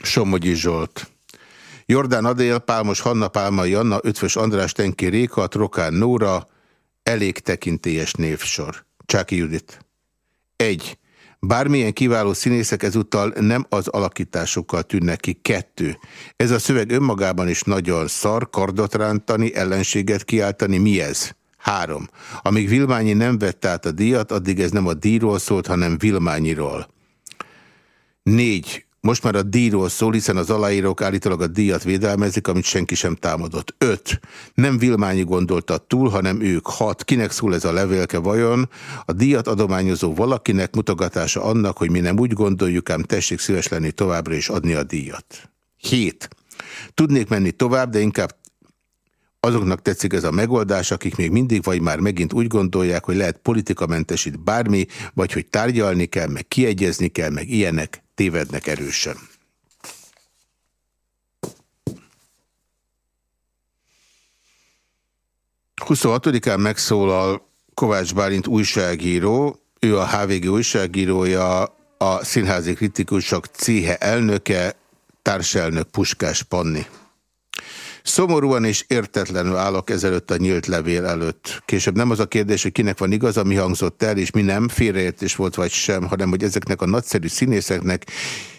Somogyi Zsolt. Jordán Adél, Pálmos Hanna, Pálmai Anna, Ötvös András, Tenki Réka, Trokán Nóra, elég tekintélyes névsor. Csáki Judit. 1. Bármilyen kiváló színészek ezúttal nem az alakításokkal tűnnek ki. Kettő. Ez a szöveg önmagában is nagyon szar, kardot rántani, ellenséget kiáltani. Mi ez? Három. Amíg Vilmányi nem vette át a díjat, addig ez nem a díjról szólt, hanem Vilmányiról. Négy. Most már a díjról szól, hiszen az aláírók állítólag a díjat védelmezik, amit senki sem támadott. 5. Nem Vilmányi gondolta túl, hanem ők. 6. Kinek szól ez a levélke vajon? A díjat adományozó valakinek mutogatása annak, hogy mi nem úgy gondoljuk, ám tessék szíves lenni továbbra is adni a díjat. 7. Tudnék menni tovább, de inkább Azoknak tetszik ez a megoldás, akik még mindig vagy már megint úgy gondolják, hogy lehet politikamentesít bármi, vagy hogy tárgyalni kell, meg kiegyezni kell, meg ilyenek tévednek erősen. án megszólal Kovács Bálint újságíró, ő a HVG újságírója, a színházi kritikusok céhe elnöke, társelnök Puskás Panni. Szomorúan és értetlenül állok ezelőtt a nyílt levél előtt. Később nem az a kérdés, hogy kinek van igaza, mi hangzott el, és mi nem, félreértés volt vagy sem, hanem hogy ezeknek a nagyszerű színészeknek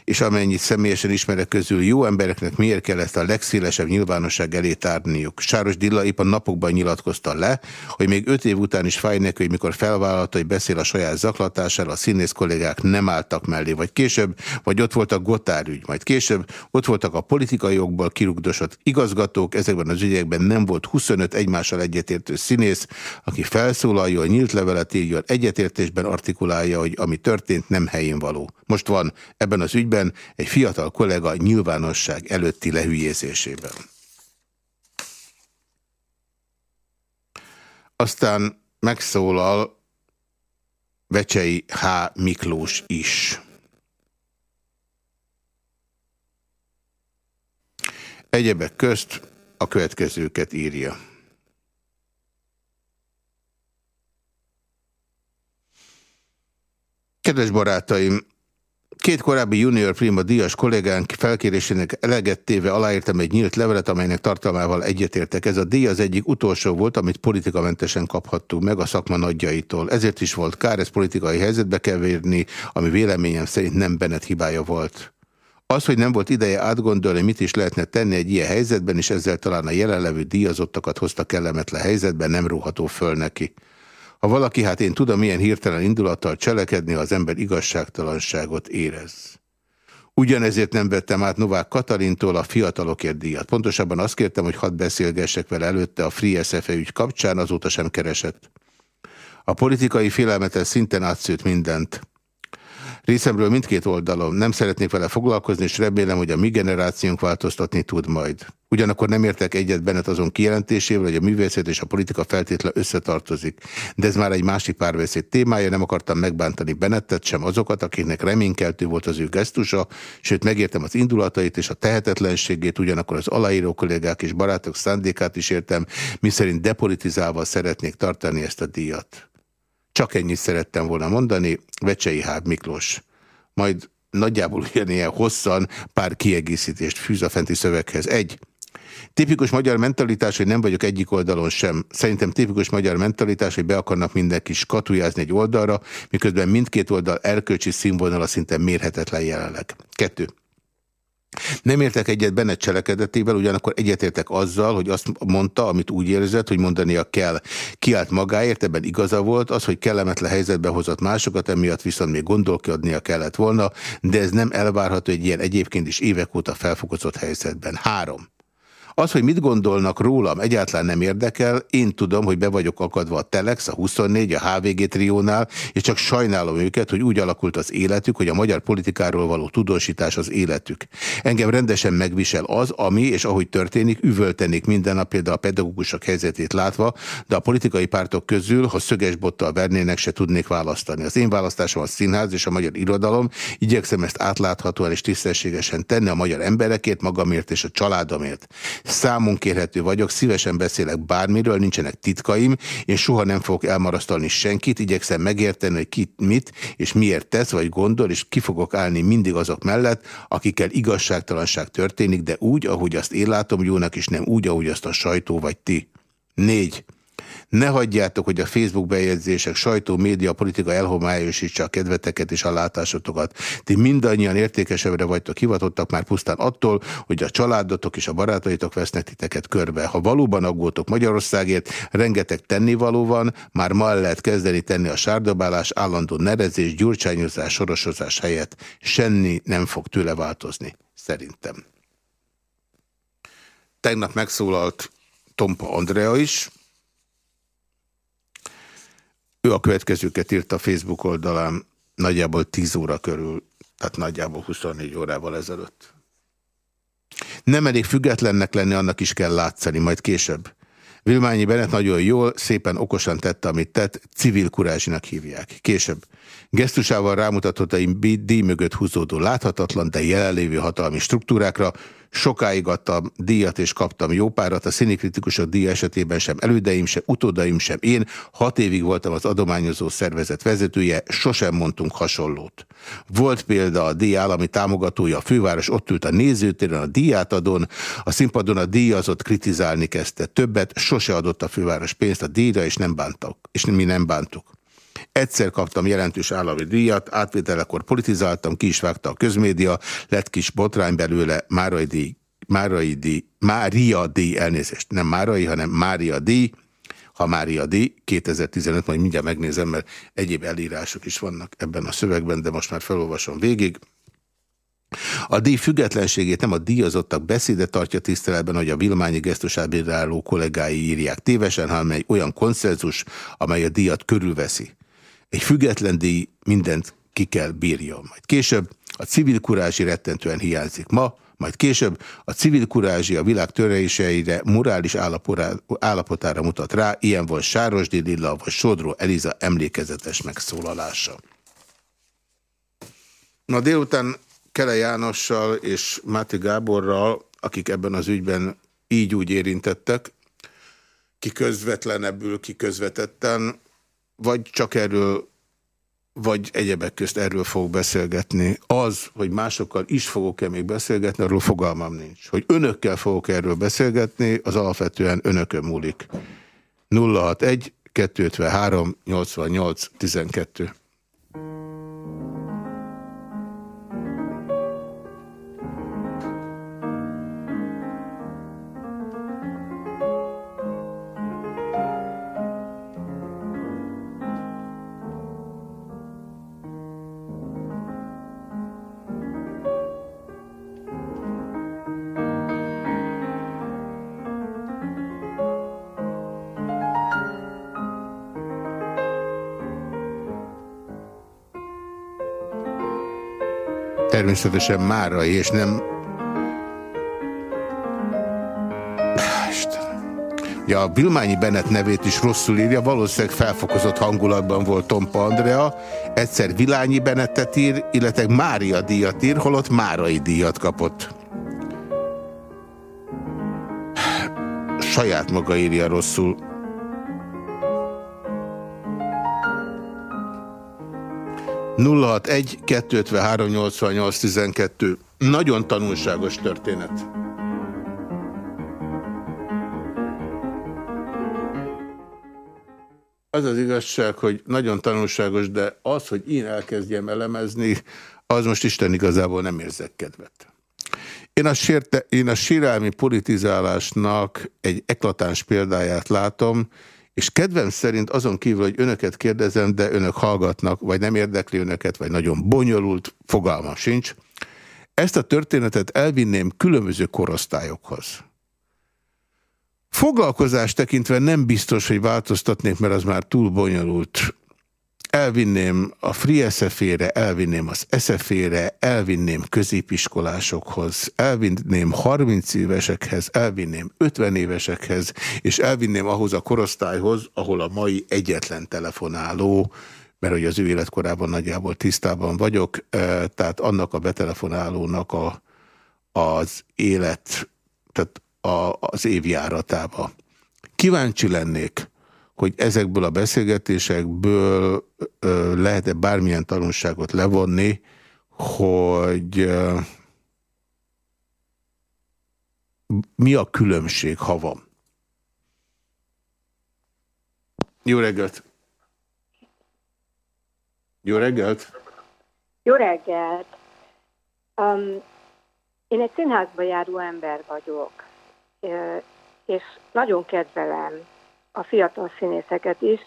és amennyit személyesen ismerek közül jó embereknek miért kell ezt a legszélesebb nyilvánosság elé tárniuk. Sáros Dilla épp a napokban nyilatkozta le, hogy még öt év után is fáj neki, hogy mikor felvállalta, hogy beszél a saját zaklatására, a színész kollégák nem álltak mellé, vagy később, vagy ott volt a Gotár ügy, majd később ott voltak a politikai jogból kirugdosott igazgatók, ezekben az ügyekben nem volt 25 egymással egyetértő színész, aki felszólaljon, nyílt levelet írjon, egyetértésben artikulálja, hogy ami történt nem helyén való. Most van ebben az ügyben esetben egy fiatal kollega nyilvánosság előtti lehülyézésében. Aztán megszólal Vecsei H. Miklós is. Egyebek közt a következőket írja. Kedves barátaim, Két korábbi junior prima díjas kollégánk felkérésének eleget téve aláírtam egy nyílt levelet, amelynek tartalmával egyetértek. Ez a díj az egyik utolsó volt, amit politikamentesen kaphattunk meg a szakma nagyjaitól. Ezért is volt kár, ez politikai helyzetbe keverni, ami véleményem szerint nem Bennett hibája volt. Az, hogy nem volt ideje átgondolni, mit is lehetne tenni egy ilyen helyzetben, és ezzel talán a jelenlevő díjazottakat hozta kellemetlen helyzetben, nem rúható föl neki. Ha valaki, hát én tudom, milyen hirtelen indulattal cselekedni, az ember igazságtalanságot érez. Ugyanezért nem vettem át Novák Katalintól a fiatalokért díjat. Pontosabban azt kértem, hogy hadd beszélgessek vele előtte a Free SFE ügy kapcsán, azóta sem keresett. A politikai félelmetes szinten átszőtt mindent. Részemről mindkét oldalon nem szeretnék vele foglalkozni, és remélem, hogy a mi generációnk változtatni tud majd. Ugyanakkor nem értek egyet Bennett azon kijelentésével, hogy a művészet és a politika feltétlen összetartozik. De ez már egy másik párbeszéd témája, nem akartam megbántani Bennettet, sem azokat, akiknek reménykeltő volt az ő gesztusa, sőt megértem az indulatait és a tehetetlenségét, ugyanakkor az aláíró kollégák és barátok szándékát is értem, miszerint depolitizálva szeretnék tartani ezt a díjat. Csak ennyit szerettem volna mondani, Vecsei Háb Miklós. Majd nagyjából ugyanilyen hosszan pár kiegészítést fűz a fenti szöveghez. Egy. Tipikus magyar mentalitás, hogy nem vagyok egyik oldalon sem. Szerintem tipikus magyar mentalitás, hogy be akarnak mindenki skatujázni egy oldalra, miközben mindkét oldal erkölcsi színvonala szinte mérhetetlen jelenleg. Kettő. Nem értek egyet benne cselekedetével, ugyanakkor egyetértek azzal, hogy azt mondta, amit úgy érzett, hogy mondania kell. Kiállt magáért, ebben igaza volt, az, hogy kellemetlen helyzetbe hozott másokat, emiatt viszont még gondolkodnia kellett volna, de ez nem elvárható egy ilyen egyébként is évek óta felfokozott helyzetben. Három. Az, hogy mit gondolnak rólam, egyáltalán nem érdekel. Én tudom, hogy be vagyok akadva a Telex, a 24, a HVG triónál, és csak sajnálom őket, hogy úgy alakult az életük, hogy a magyar politikáról való tudósítás az életük. Engem rendesen megvisel az, ami és ahogy történik, üvöltenék minden nap például a pedagógusok helyzetét látva, de a politikai pártok közül, ha szöges bottal vernének, se tudnék választani. Az én választásom a színház és a magyar irodalom. Igyekszem ezt átláthatóan és tisztességesen tenni a magyar emberekért, magamért és a családomért. Számon kérhető vagyok, szívesen beszélek bármiről, nincsenek titkaim, én soha nem fogok elmarasztalni senkit, igyekszem megérteni, hogy ki mit és miért tesz vagy gondol, és ki fogok állni mindig azok mellett, akikkel igazságtalanság történik, de úgy, ahogy azt én látom jónak, és nem úgy, ahogy azt a sajtó vagy ti. Négy. Ne hagyjátok, hogy a Facebook bejegyzések, sajtó, média, politika elhomályosítsa a kedveteket és a látásotokat. Ti mindannyian értékesebbre vagytok hivatottak már pusztán attól, hogy a családotok és a barátaitok vesznek titeket körbe. Ha valóban aggódtok Magyarországért, rengeteg tennivaló van, már ma lehet kezdeni tenni a sárdobálás, állandó nerezés, gyurcsányozás, sorosozás helyett. Semmi nem fog tőle változni, szerintem. Tegnap megszólalt Tompa Andrea is, ő a következőket írt a Facebook oldalán nagyjából 10 óra körül, tehát nagyjából 24 órával ezelőtt. Nem elég függetlennek lenni, annak is kell látszani, majd később. Vilmányi Bennett nagyon jól, szépen okosan tette, amit tett, civil kurázsinak hívják. Később. Gesztusával rámutatott a díj mögött húzódó láthatatlan, de jelenlévő hatalmi struktúrákra, Sokáig adtam díjat és kaptam jó párat, a színikritikusok díj esetében sem elődeim, sem utódaim, sem én. Hat évig voltam az adományozó szervezet vezetője, sosem mondtunk hasonlót. Volt példa a díj állami támogatója, a főváros ott ült a nézőtéren a díjátadon, a színpadon a díjazott kritizálni kezdte. Többet sose adott a főváros pénzt a díjra, és nem bántak, és mi nem bántuk. Egyszer kaptam jelentős állami díjat, átvételekor politizáltam, ki is vágta a közmédia, lett kis botrány belőle, Márai díj, Márai díj, Mária díj, elnézést, nem Márai, hanem Mária díj, ha Mária díj, 2015, majd mindjárt megnézem, mert egyéb elírások is vannak ebben a szövegben, de most már felolvasom végig. A díj függetlenségét nem a díjazottak beszéde tartja tiszteletben, hogy a Vilmányi gesztusábíráló kollégái írják tévesen, hanem egy olyan konszenzus, amely a díjat körülveszi. Egy független díj mindent ki kell bírjon. Majd később a civil kurázsi rettentően hiányzik ma, majd később a civil kurázsi a világ töréseire, morális állapotára mutat rá, ilyen volt Sárosdi Lilla vagy Sodró Eliza emlékezetes megszólalása. Na délután Kele Jánossal és Máté Gáborral, akik ebben az ügyben így úgy érintettek, ki közvetlenebbül, ki közvetetten, vagy csak erről, vagy egyebek közt erről fog beszélgetni. Az, hogy másokkal is fogok-e még beszélgetni, arról fogalmam nincs. Hogy önökkel fogok erről beszélgetni, az alapvetően önökön múlik. 061 253 88 12 természetesen Márai, és nem Ja, a Vilmányi Bennett nevét is rosszul írja, valószínűleg felfokozott hangulatban volt Tompa Andrea. Egyszer Vilányi Bennettet ír, illetve Mária díjat ír, holott Márai díjat kapott. Saját maga írja rosszul. Nulla egy 253 88 12 Nagyon tanulságos történet. Az az igazság, hogy nagyon tanulságos, de az, hogy én elkezdjem elemezni, az most Isten igazából nem érzek kedvet. Én a, sérte, én a sírálmi politizálásnak egy eklatáns példáját látom, és kedvem szerint azon kívül, hogy önöket kérdezem, de önök hallgatnak, vagy nem érdekli önöket, vagy nagyon bonyolult, fogalma sincs, ezt a történetet elvinném különböző korosztályokhoz. Foglalkozás tekintve nem biztos, hogy változtatnék, mert az már túl bonyolult. Elvinném a Free SF-ére, elvinném az SF-ére, elvinném középiskolásokhoz, elvinném 30 évesekhez, elvinném 50 évesekhez, és elvinném ahhoz a korosztályhoz, ahol a mai egyetlen telefonáló, mert hogy az ő életkorában nagyjából tisztában vagyok, eh, tehát annak a betelefonálónak a, az élet, tehát a, az évjáratába. Kíváncsi lennék, hogy ezekből a beszélgetésekből lehet-e bármilyen tanulságot levonni, hogy mi a különbség, ha van. Jó reggelt! Jó reggelt! Jó reggelt! Um, én egy színházba járó ember vagyok és nagyon kedvelem a fiatal színészeket is.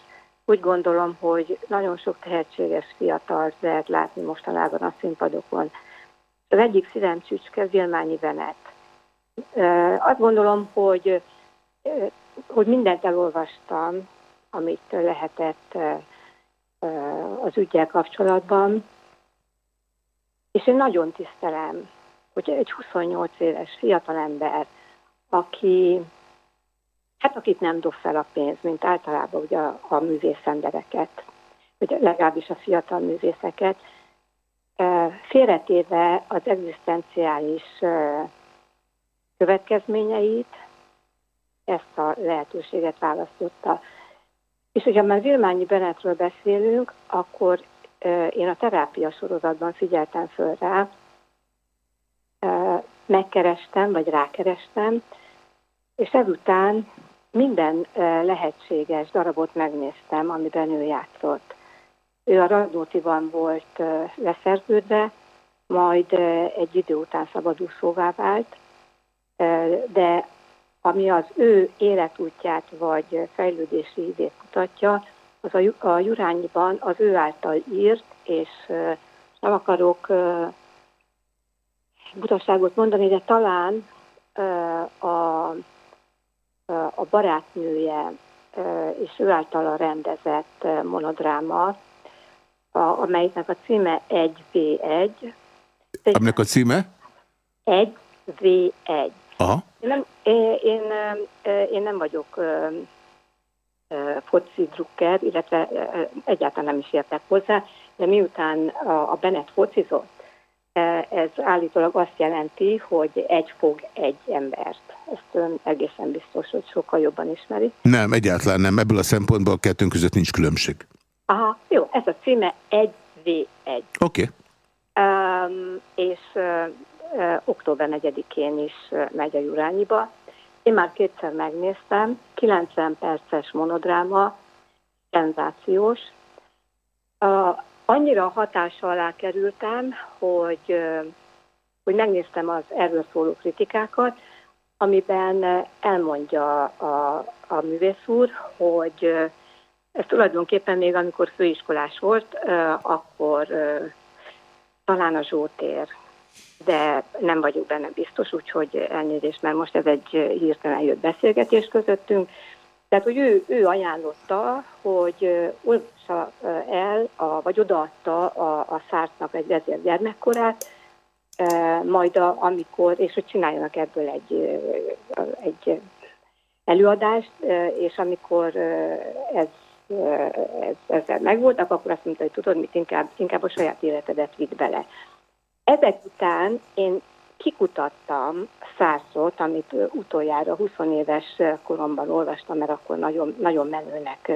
Úgy gondolom, hogy nagyon sok tehetséges fiatal lehet látni mostanában a színpadokon. Az egyik szívem csücske Vilmányi Venet. Azt gondolom, hogy, hogy mindent elolvastam, amit lehetett az ügyel kapcsolatban, és én nagyon tisztelem, hogy egy 28 éves fiatalember aki, hát akit nem dob fel a pénz, mint általában ugye a, a művészembereket, vagy legalábbis a fiatal művészeket, félretéve az egzisztenciális következményeit, ezt a lehetőséget választotta. És hogyha már Vilmányi Benetről beszélünk, akkor én a terápia sorozatban figyeltem föl rá, megkerestem, vagy rákerestem, és ezután minden lehetséges darabot megnéztem, amiben ő játszott. Ő a Radnótiban volt leszerződve, majd egy idő után szabadúszóvá vált, de ami az ő életútját vagy fejlődési idét mutatja, az a, a Jurányiban az ő által írt, és nem akarok butaságot mondani, de talán a a barátnője és ő által rendezett monodráma, amelyiknek a címe 1v1. Aminek a címe? 1v1. Aha. Én nem, én, én, én nem vagyok foci drukker, illetve egyáltalán nem is értek hozzá, de miután a Bennett focizott, ez állítólag azt jelenti, hogy egy fog egy embert. Ezt ön egészen biztos, hogy sokkal jobban ismeri. Nem, egyáltalán nem. Ebből a szempontból a kettőnk között nincs különbség. Aha, jó, ez a címe 1v1. Oké. Okay. Um, és uh, uh, október 4-én is uh, megy a Jurányiba. Én már kétszer megnéztem, 90 perces monodráma, szenzációs. Uh, annyira hatása alá kerültem, hogy, hogy megnéztem az erről szóló kritikákat, amiben elmondja a, a művész úr, hogy ez tulajdonképpen még amikor főiskolás volt, akkor talán a Zsótér, de nem vagyok benne biztos, úgyhogy elnézést, mert most ez egy hirtelen jött beszélgetés közöttünk, tehát, hogy ő, ő ajánlotta, hogy olvassa el, a, vagy odaadta a, a szártnak egy vezér gyermekkorát, majd a, amikor, és hogy csináljanak ebből egy, egy előadást, és amikor ez, ez, ezzel megvoltak, akkor azt mondta, hogy tudod, mit inkább, inkább a saját életedet vitt bele. Ezek után én kikutattam százszót, amit utoljára 20 éves koromban olvastam, mert akkor nagyon, nagyon menőnek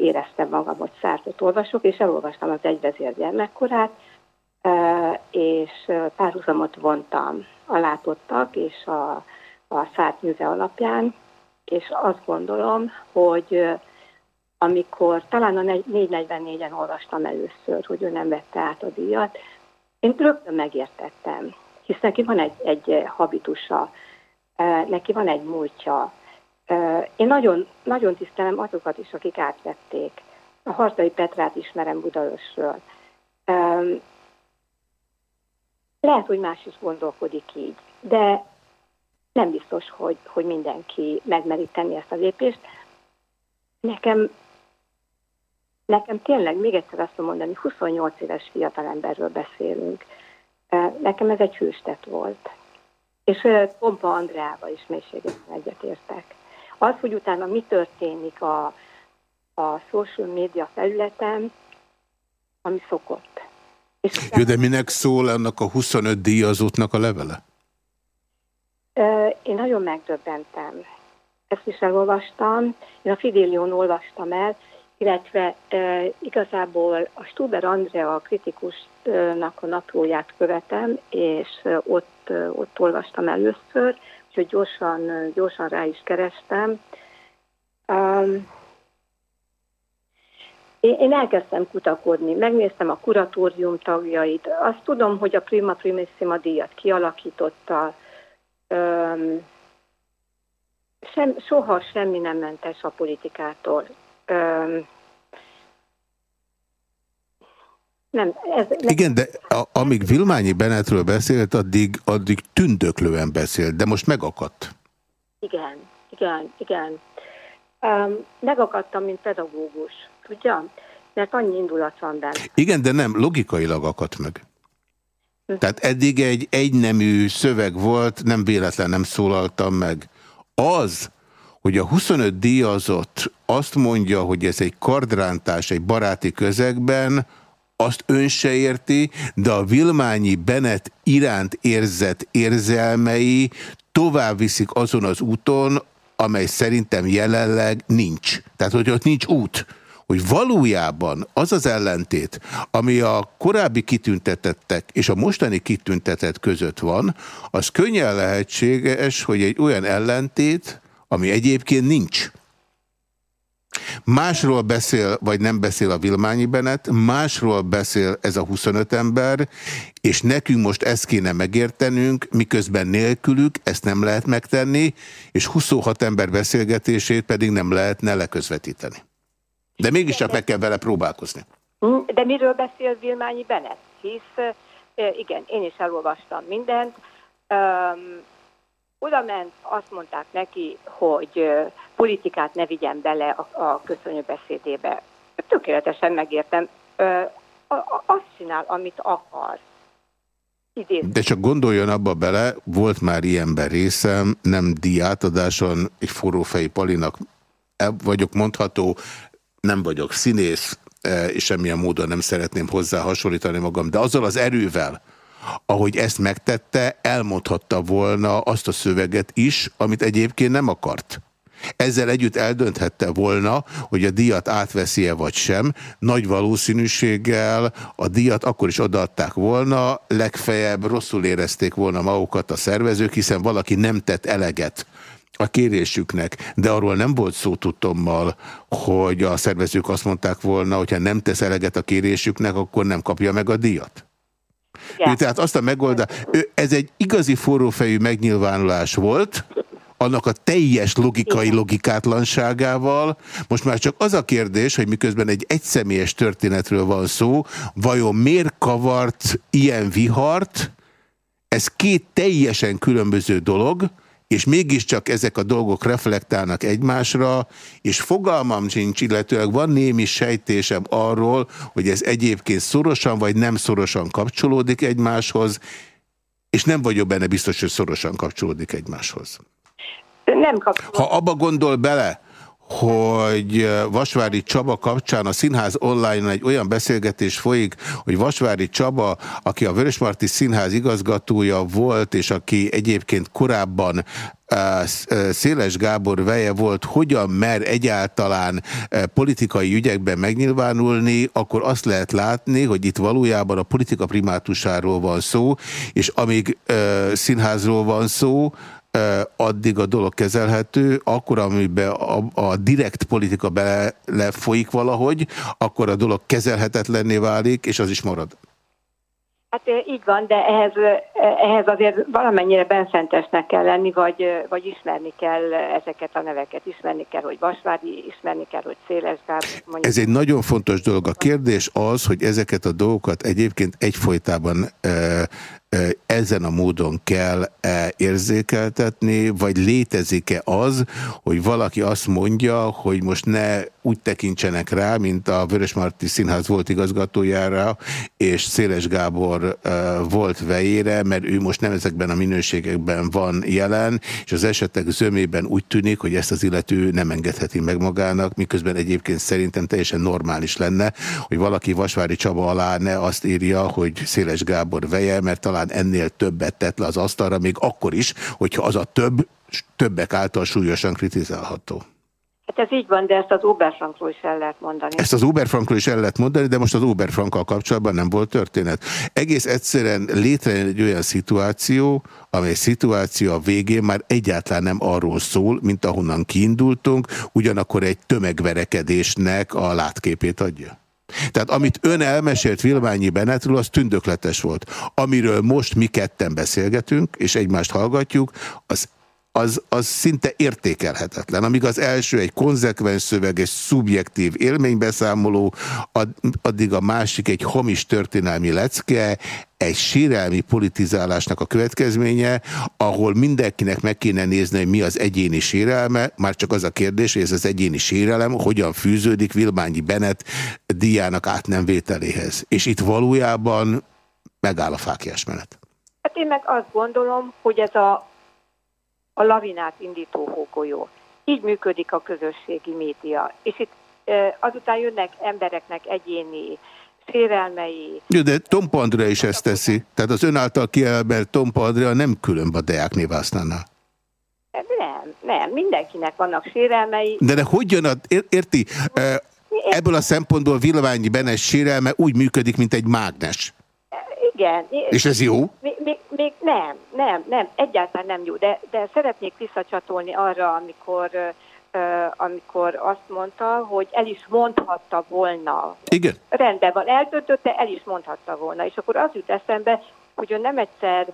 éreztem magam, hogy százszót olvasok, és elolvastam az egyvezér gyermekkorát, és párhuzamot vontam a látottak és a, a szárt műve alapján, és azt gondolom, hogy amikor talán a 444-en olvastam először, hogy ő nem vette át a díjat, én rögtön megértettem, hisz neki van egy, egy habitusa, neki van egy múltja. Én nagyon, nagyon tisztelem azokat is, akik átvették. A Hartai Petrát ismerem Budaörsről. Lehet, hogy más is gondolkodik így, de nem biztos, hogy, hogy mindenki megmeri tenni ezt a lépést. Nekem, nekem tényleg, még egyszer azt mondani, 28 éves fiatalemberről beszélünk. Nekem ez egy hőstet volt. És Pompa Andreával is mélységesen egyetértek. Az, hogy utána mi történik a, a social media felületen, ami szokott. És Jó, de minek szól ennek a 25 díjazottnak a levele? Én nagyon megdöbbentem. Ezt is elolvastam. Én a Fidélión olvastam el, illetve e, igazából a Stuber Andrea a kritikusnak a naplóját követem, és ott, ott olvastam először, úgyhogy gyorsan, gyorsan rá is kerestem. Um, én elkezdtem kutakodni, megnéztem a kuratórium tagjait, azt tudom, hogy a Prima Primissima díjat kialakította, um, sem, soha semmi nem mentes a politikától. Um, nem, ez, nem. Igen, de a, amíg Vilmányi Benetről beszélt, addig, addig tündöklően beszélt, de most megakadt. Igen, igen, igen. Um, megakadtam, mint pedagógus, tudja? Mert annyi indulat van benne. Igen, de nem, logikailag akadt meg. Hm. Tehát eddig egy egynemű szöveg volt, nem véletlen nem szólaltam meg. Az, hogy a 25 díjazott azt mondja, hogy ez egy kardrántás egy baráti közegben, azt ön se érti, de a Vilmányi Benet iránt érzett érzelmei tovább viszik azon az úton, amely szerintem jelenleg nincs. Tehát, hogy ott nincs út hogy valójában az az ellentét, ami a korábbi kitüntetettek és a mostani kitüntetett között van, az könnyen lehetséges, hogy egy olyan ellentét, ami egyébként nincs. Másról beszél, vagy nem beszél a Vilmányi Benet, másról beszél ez a 25 ember, és nekünk most ezt kéne megértenünk, miközben nélkülük ezt nem lehet megtenni, és 26 ember beszélgetését pedig nem lehetne leközvetíteni. De mégiscsak meg kell vele próbálkozni. De miről beszél Vilmányi Benet? Hisz, igen, én is elolvastam mindent. Oda ment, azt mondták neki, hogy politikát ne vigyen bele a, a köszönő beszédébe. Tökéletesen megértem. Azt csinál, amit akar. Idén. De csak gondoljon abba bele, volt már ilyenben részem, nem díjátadáson, egy forrófejű palinak vagyok mondható, nem vagyok színész, és semmilyen módon nem szeretném hozzá hasonlítani magam, de azzal az erővel, ahogy ezt megtette, elmondhatta volna azt a szöveget is, amit egyébként nem akart. Ezzel együtt eldönthette volna, hogy a díjat átveszi-e vagy sem. Nagy valószínűséggel a díjat akkor is odaadták volna, legfeljebb rosszul érezték volna magukat a szervezők, hiszen valaki nem tett eleget a kérésüknek, de arról nem volt szó tudtommal, hogy a szervezők azt mondták volna, hogyha nem tesz eleget a kérésüknek, akkor nem kapja meg a díjat. Yeah. tehát azt a megoldás, ez egy igazi forrófejű megnyilvánulás volt, annak a teljes logikai logikátlanságával. Most már csak az a kérdés, hogy miközben egy egyszemélyes történetről van szó, vajon miért kavart ilyen vihart? Ez két teljesen különböző dolog, és mégiscsak ezek a dolgok reflektálnak egymásra, és fogalmam sincs, illetőleg van némi sejtésem arról, hogy ez egyébként szorosan vagy nem szorosan kapcsolódik egymáshoz, és nem vagyok benne biztos, hogy szorosan kapcsolódik egymáshoz. nem kapcsolódik. Ha abba gondol bele, hogy Vasvári Csaba kapcsán a Színház online egy olyan beszélgetés folyik, hogy Vasvári Csaba, aki a Vörösmarty Színház igazgatója volt, és aki egyébként korábban Széles Gábor veje volt, hogyan mer egyáltalán politikai ügyekben megnyilvánulni, akkor azt lehet látni, hogy itt valójában a politika primátusáról van szó, és amíg színházról van szó, addig a dolog kezelhető, akkor amiben a, a direkt politika belefolyik valahogy, akkor a dolog kezelhetetlenné válik, és az is marad. Hát így van, de ehhez, ehhez azért valamennyire benszentesnek kell lenni, vagy, vagy ismerni kell ezeket a neveket. Ismerni kell, hogy Vasvári, ismerni kell, hogy Széles Gábor. Mondjuk. Ez egy nagyon fontos dolog. A kérdés az, hogy ezeket a dolgokat egyébként egyfolytában e, ezen a módon kell -e érzékeltetni, vagy létezik-e az, hogy valaki azt mondja, hogy most ne úgy tekintsenek rá, mint a Vörösmarty Színház volt igazgatójára, és Széles Gábor volt vejére, mert ő most nem ezekben a minőségekben van jelen, és az esetek zömében úgy tűnik, hogy ezt az illető nem engedheti meg magának, miközben egyébként szerintem teljesen normális lenne, hogy valaki Vasvári Csaba alá ne azt írja, hogy Széles Gábor veje, mert talán talán ennél többet tett le az asztalra, még akkor is, hogyha az a több többek által súlyosan kritizálható. Hát ez így van, de ezt az Uberfrankról is el lehet mondani. Ezt az Uberfrankról is el lehet mondani, de most az Uberfrankkal kapcsolatban nem volt történet. Egész egyszerűen létrejön egy olyan szituáció, amely szituáció a végén már egyáltalán nem arról szól, mint ahonnan kiindultunk, ugyanakkor egy tömegverekedésnek a látképét adja. Tehát amit ön elmesélt Vilmányi Benetről, az tündökletes volt. Amiről most mi ketten beszélgetünk, és egymást hallgatjuk, az az, az szinte értékelhetetlen. Amíg az első egy konzekvens szöveg, egy szubjektív élménybeszámoló, addig a másik egy hamis történelmi lecke, egy sérelmi politizálásnak a következménye, ahol mindenkinek meg kéne nézni, hogy mi az egyéni sérelme, már csak az a kérdés, hogy ez az egyéni sérelem hogyan fűződik Vilmányi Benet díjának át nem vételéhez. És itt valójában megáll a fákjás menet. Hát én meg azt gondolom, hogy ez a a lavinát indító hógolyó. Így működik a közösségi média. És itt azután jönnek embereknek egyéni sérelmei. Jó, de Tompa Andrea is ezt teszi. Tehát az ön által kielbert Tompa Andrea nem különb a Deák Névásznánál. Nem, nem, mindenkinek vannak sérelmei. De, de hogy jön a, érti, ebből a szempontból Vilványi Benes sérelme úgy működik, mint egy mágnes. Igen. És ez jó? Még, még nem, nem, nem, egyáltalán nem jó, de, de szeretnék visszacsatolni arra, amikor, amikor azt mondta, hogy el is mondhatta volna. Igen. Rendben van, eltöltötte, el is mondhatta volna. És akkor az jut eszembe, hogy ő nem egyszer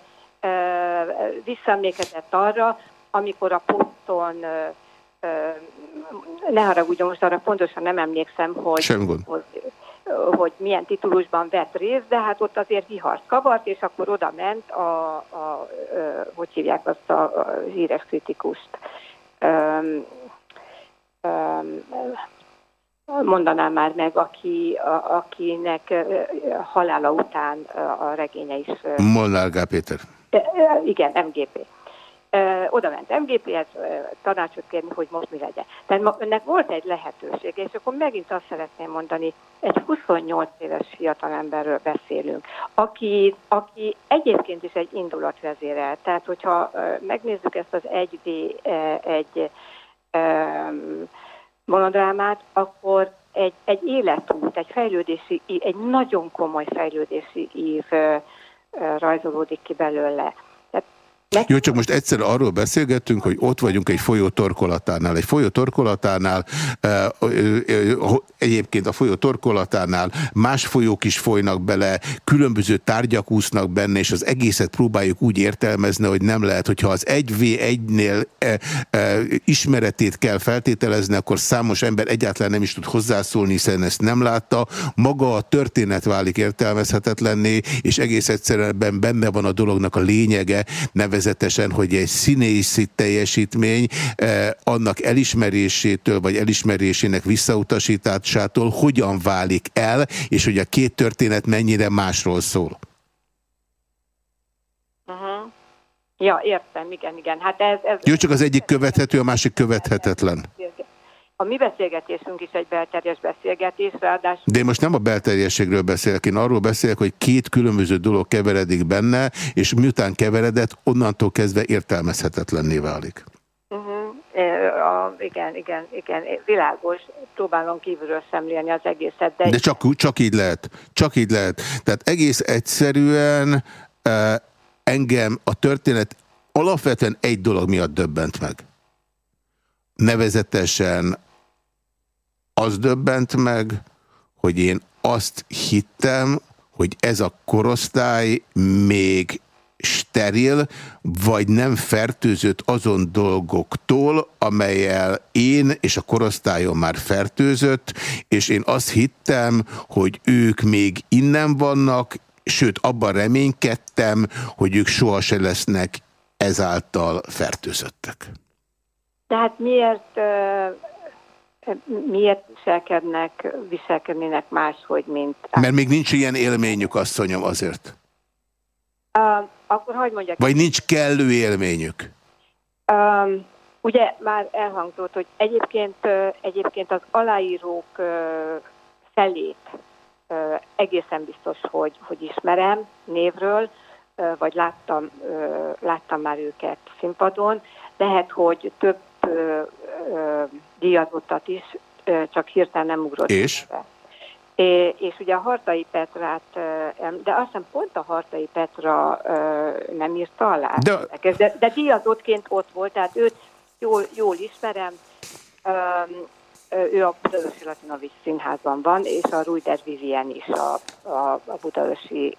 visszaemlékezett arra, amikor a poszton uh, ne haragudjon, most arra pontosan nem emlékszem, hogy, Sem gond. hogy hogy milyen titulusban vett részt, de hát ott azért vihart kavart, és akkor oda ment a, a, a hogy hívják azt a, a híres kritikust. Um, um, mondanám már meg, aki, a, akinek halála után a regénye is... Molnár Gál Péter. Igen, MGP oda ment MGP-hez tanácsot kérni, hogy most mi legyen. Tehát önnek volt egy lehetőség, és akkor megint azt szeretném mondani, egy 28 éves fiatalemberről beszélünk, aki, aki egyébként is egy indulatvezérel. Tehát, hogyha megnézzük ezt az 1D egy monodrámát, akkor egy, egy életút, egy fejlődési, egy nagyon komoly fejlődési ív rajzolódik ki belőle. Jó, csak most egyszer arról beszélgettünk, hogy ott vagyunk egy folyó torkolatánál. Egy folyó torkolatánál, egyébként a folyó torkolatánál más folyók is folynak bele, különböző tárgyak úsznak benne, és az egészet próbáljuk úgy értelmezni, hogy nem lehet, hogyha az 1v1-nél ismeretét kell feltételezni, akkor számos ember egyáltalán nem is tud hozzászólni, hiszen ezt nem látta. Maga a történet válik értelmezhetetlenné, és egész egyszerűen benne van a dolognak a lényege, nevezett nevezetesen, hogy egy színészi teljesítmény eh, annak elismerésétől, vagy elismerésének visszautasításától hogyan válik el, és hogy a két történet mennyire másról szól. Ja, értem, igen, igen. Hát ez, ez Jó, csak az egyik követhető, a másik követhetetlen. A mi beszélgetésünk is egy belterjes beszélgetés, ráadásul... De én most nem a belterjességről beszélek, én arról beszélek, hogy két különböző dolog keveredik benne, és miután keveredett, onnantól kezdve értelmezhetetlenné válik. Uh mhm. -huh. a, igen, igen, igen, világos. Próbálom kívülről szemlélni az egészet. De, de csak, csak így lehet. Csak így lehet. Tehát egész egyszerűen uh, engem a történet alapvetően egy dolog miatt döbbent meg. Nevezetesen az döbbent meg, hogy én azt hittem, hogy ez a korosztály még steril, vagy nem fertőzött azon dolgoktól, amelyel én és a korosztályon már fertőzött, és én azt hittem, hogy ők még innen vannak, sőt abban reménykedtem, hogy ők sohasem lesznek ezáltal fertőzöttek. Tehát miért miért viselkednek, viselkednének máshogy, mint... Mert még nincs ilyen élményük, asszonyom, azért. Uh, akkor hogy mondjak? Vagy nincs kellő élményük? Um, ugye már elhangzott, hogy egyébként, uh, egyébként az aláírók uh, felét uh, egészen biztos, hogy, hogy ismerem névről, uh, vagy láttam, uh, láttam már őket színpadon. Lehet, hogy több díjazottat is, csak hirtelen nem ugrott. És? Be. É, és ugye a Hartai Petrát, de azt hiszem pont a Hartai Petra nem írta alá. De, de, de díjazottként ott volt, tehát őt jól, jól ismerem. Ő a Budaörsi Latinovics színházban van, és a Ruider Vivien is a, a, a Budaörsi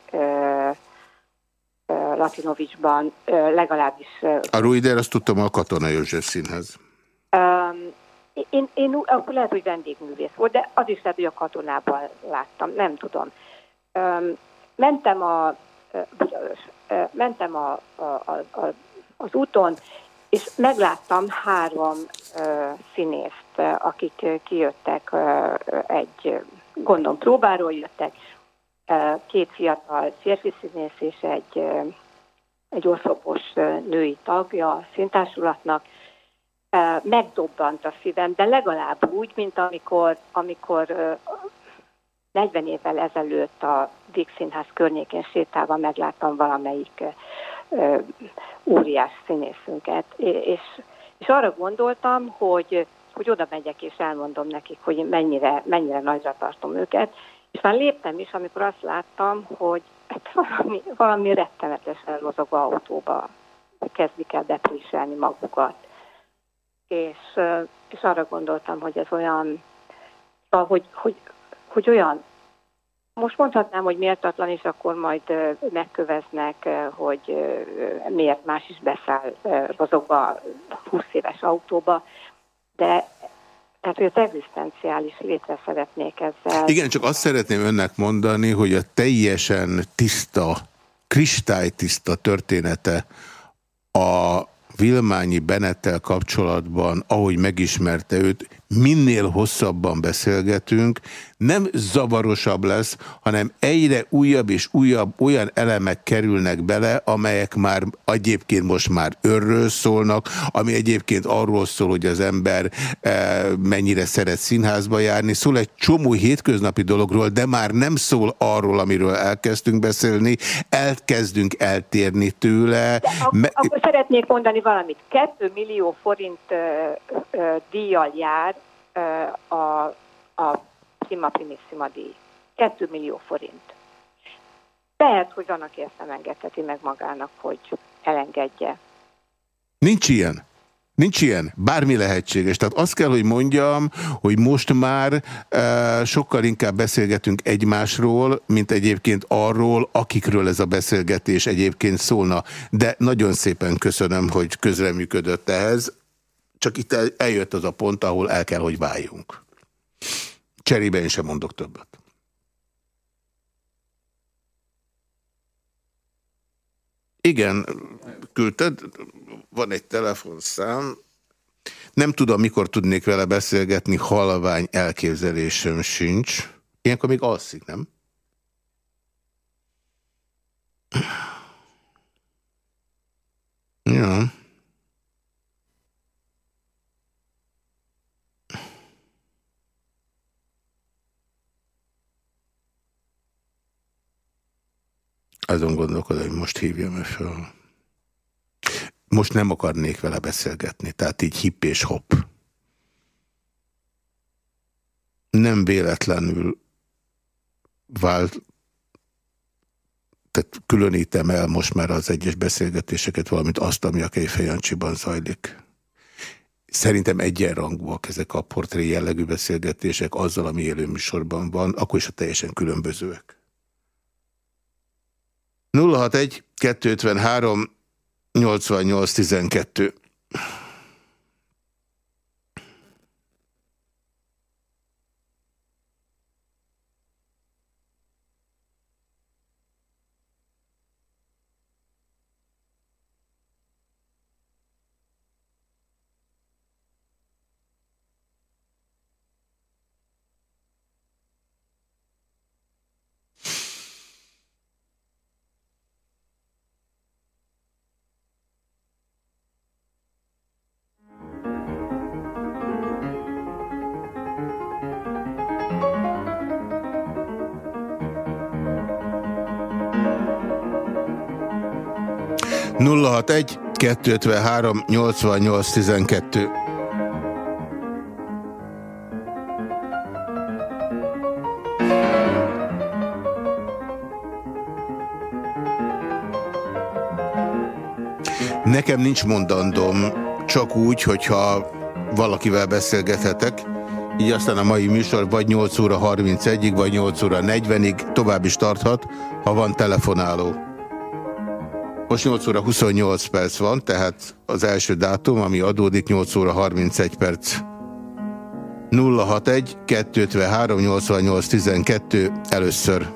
Latinovicsban legalábbis... A Ruider, azt tudtam, a Katona József Színház. Um, én, én akkor lehet, hogy vendégművész volt, de az is lehet, hogy a katonában láttam, nem tudom. Um, mentem a, uh, mentem a, a, a, a, az úton, és megláttam három uh, színészt, akik kijöttek uh, egy, gondom próbáról jöttek, két fiatal férfi színész és egy, egy oszlopos női tagja a szintársulatnak, megdobbant a szívem, de legalább úgy, mint amikor, amikor 40 évvel ezelőtt a Víg Színház környékén sétálva megláttam valamelyik óriás színészünket, és, és arra gondoltam, hogy, hogy oda megyek és elmondom nekik, hogy mennyire, mennyire nagyra tartom őket, és már léptem is, amikor azt láttam, hogy hát valami, valami rettenetesen rozog autóba. Kezdik el depréselni magukat. És, és arra gondoltam, hogy ez olyan, szóval, hogy, hogy, hogy olyan, most mondhatnám, hogy méltatlan, és akkor majd megköveznek, hogy miért más is beszáll azokba 20 éves autóba, de tehát, hogy az egzisztenciális létre szeretnék ezzel. Igen, csak azt szeretném önnek mondani, hogy a teljesen tiszta, kristálytiszta története a Vilmányi Benettel kapcsolatban, ahogy megismerte őt, minél hosszabban beszélgetünk, nem zavarosabb lesz, hanem egyre újabb és újabb olyan elemek kerülnek bele, amelyek már egyébként most már örről szólnak, ami egyébként arról szól, hogy az ember e, mennyire szeret színházba járni. Szól egy csomó hétköznapi dologról, de már nem szól arról, amiről elkezdtünk beszélni, elkezdünk eltérni tőle. Ak akkor szeretnék mondani valamit. 2 millió forint ö, ö, díjjal jár a, a Prima Primissima díj. 2 millió forint. Lehet, hogy annak érte engedheti meg magának, hogy elengedje. Nincs ilyen. Nincs ilyen. Bármi lehetséges. Tehát azt kell, hogy mondjam, hogy most már e, sokkal inkább beszélgetünk egymásról, mint egyébként arról, akikről ez a beszélgetés egyébként szólna. De nagyon szépen köszönöm, hogy közreműködött ehhez. Csak itt eljött az a pont, ahol el kell, hogy váljunk. Cserébe én sem mondok többet. Igen, küldted, van egy telefonszám, nem tudom, mikor tudnék vele beszélgetni, halvány elképzelésem sincs. Ilyenkor még alszik, nem? Ja. Azon gondolkodom, hogy most hívjam-e fel. Most nem akarnék vele beszélgetni, tehát így hipp és hopp. Nem véletlenül vált, tehát különítem el most már az egyes beszélgetéseket, valamint azt, ami a Kejfejancsiban zajlik. Szerintem egyenrangúak ezek a portré jellegű beszélgetések azzal, ami élőműsorban van, akkor is a teljesen különbözőek. 061 253 88 061 253 88 12 Nekem nincs mondandom, csak úgy, hogyha valakivel beszélgethetek, így aztán a mai műsor vagy 8 óra 31-ig, vagy 8 óra 40-ig tovább is tarthat, ha van telefonáló. Most 8 óra 28 perc van, tehát az első dátum, ami adódik 8 óra 31 perc. 061 253 88 12 először.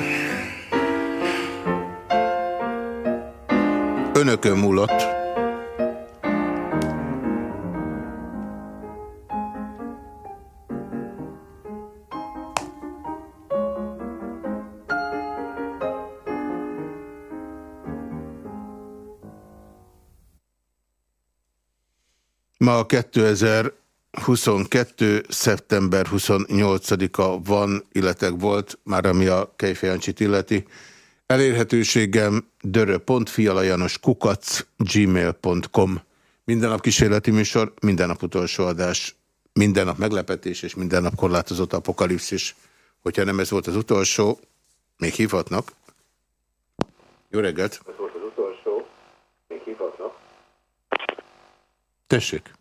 Önökön múlott. Ma 2022. szeptember 28-a van, illetve volt, már ami a Kejfejancsit illeti. Elérhetőségem dörö.fialajanos kukac gmail.com Minden nap kísérleti műsor, minden nap utolsó adás, minden nap meglepetés és minden nap korlátozott apokalipszis. Hogyha nem ez volt az utolsó, még hívhatnak. Jó reggelt! Ez volt az utolsó, még hívhatnak. Tessék!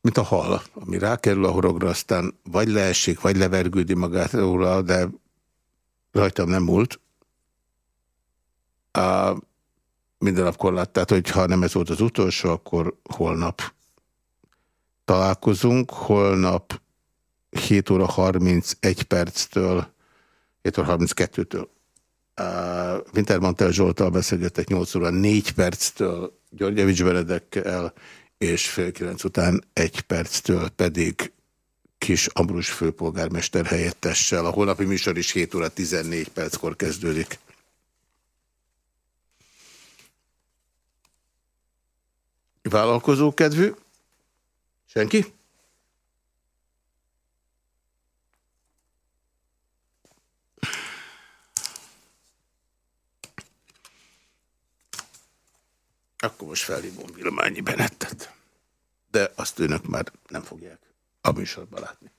Mint a hal, ami rákerül a horogra, aztán vagy leesik, vagy levergődi magát róla, de rajtam nem múlt. A minden nap korlát, tehát hogyha nem ez volt az utolsó, akkor holnap találkozunk. Holnap 7 óra 31 perctől 7-32-től. Uh, Wintermantel Zsoltal beszélgettek 8 óra 4 perctől Györgyevics Benedekkel, és fél 9 után 1 perctől pedig Kis Ambrus főpolgármester helyettessel. A holnapi műsor is 7 óra 14 perckor kezdődik. Vállalkozókedvű? Senki? Akkor most felhívom Vilmányi Benettet. De azt önök már nem fogják a műsorban látni.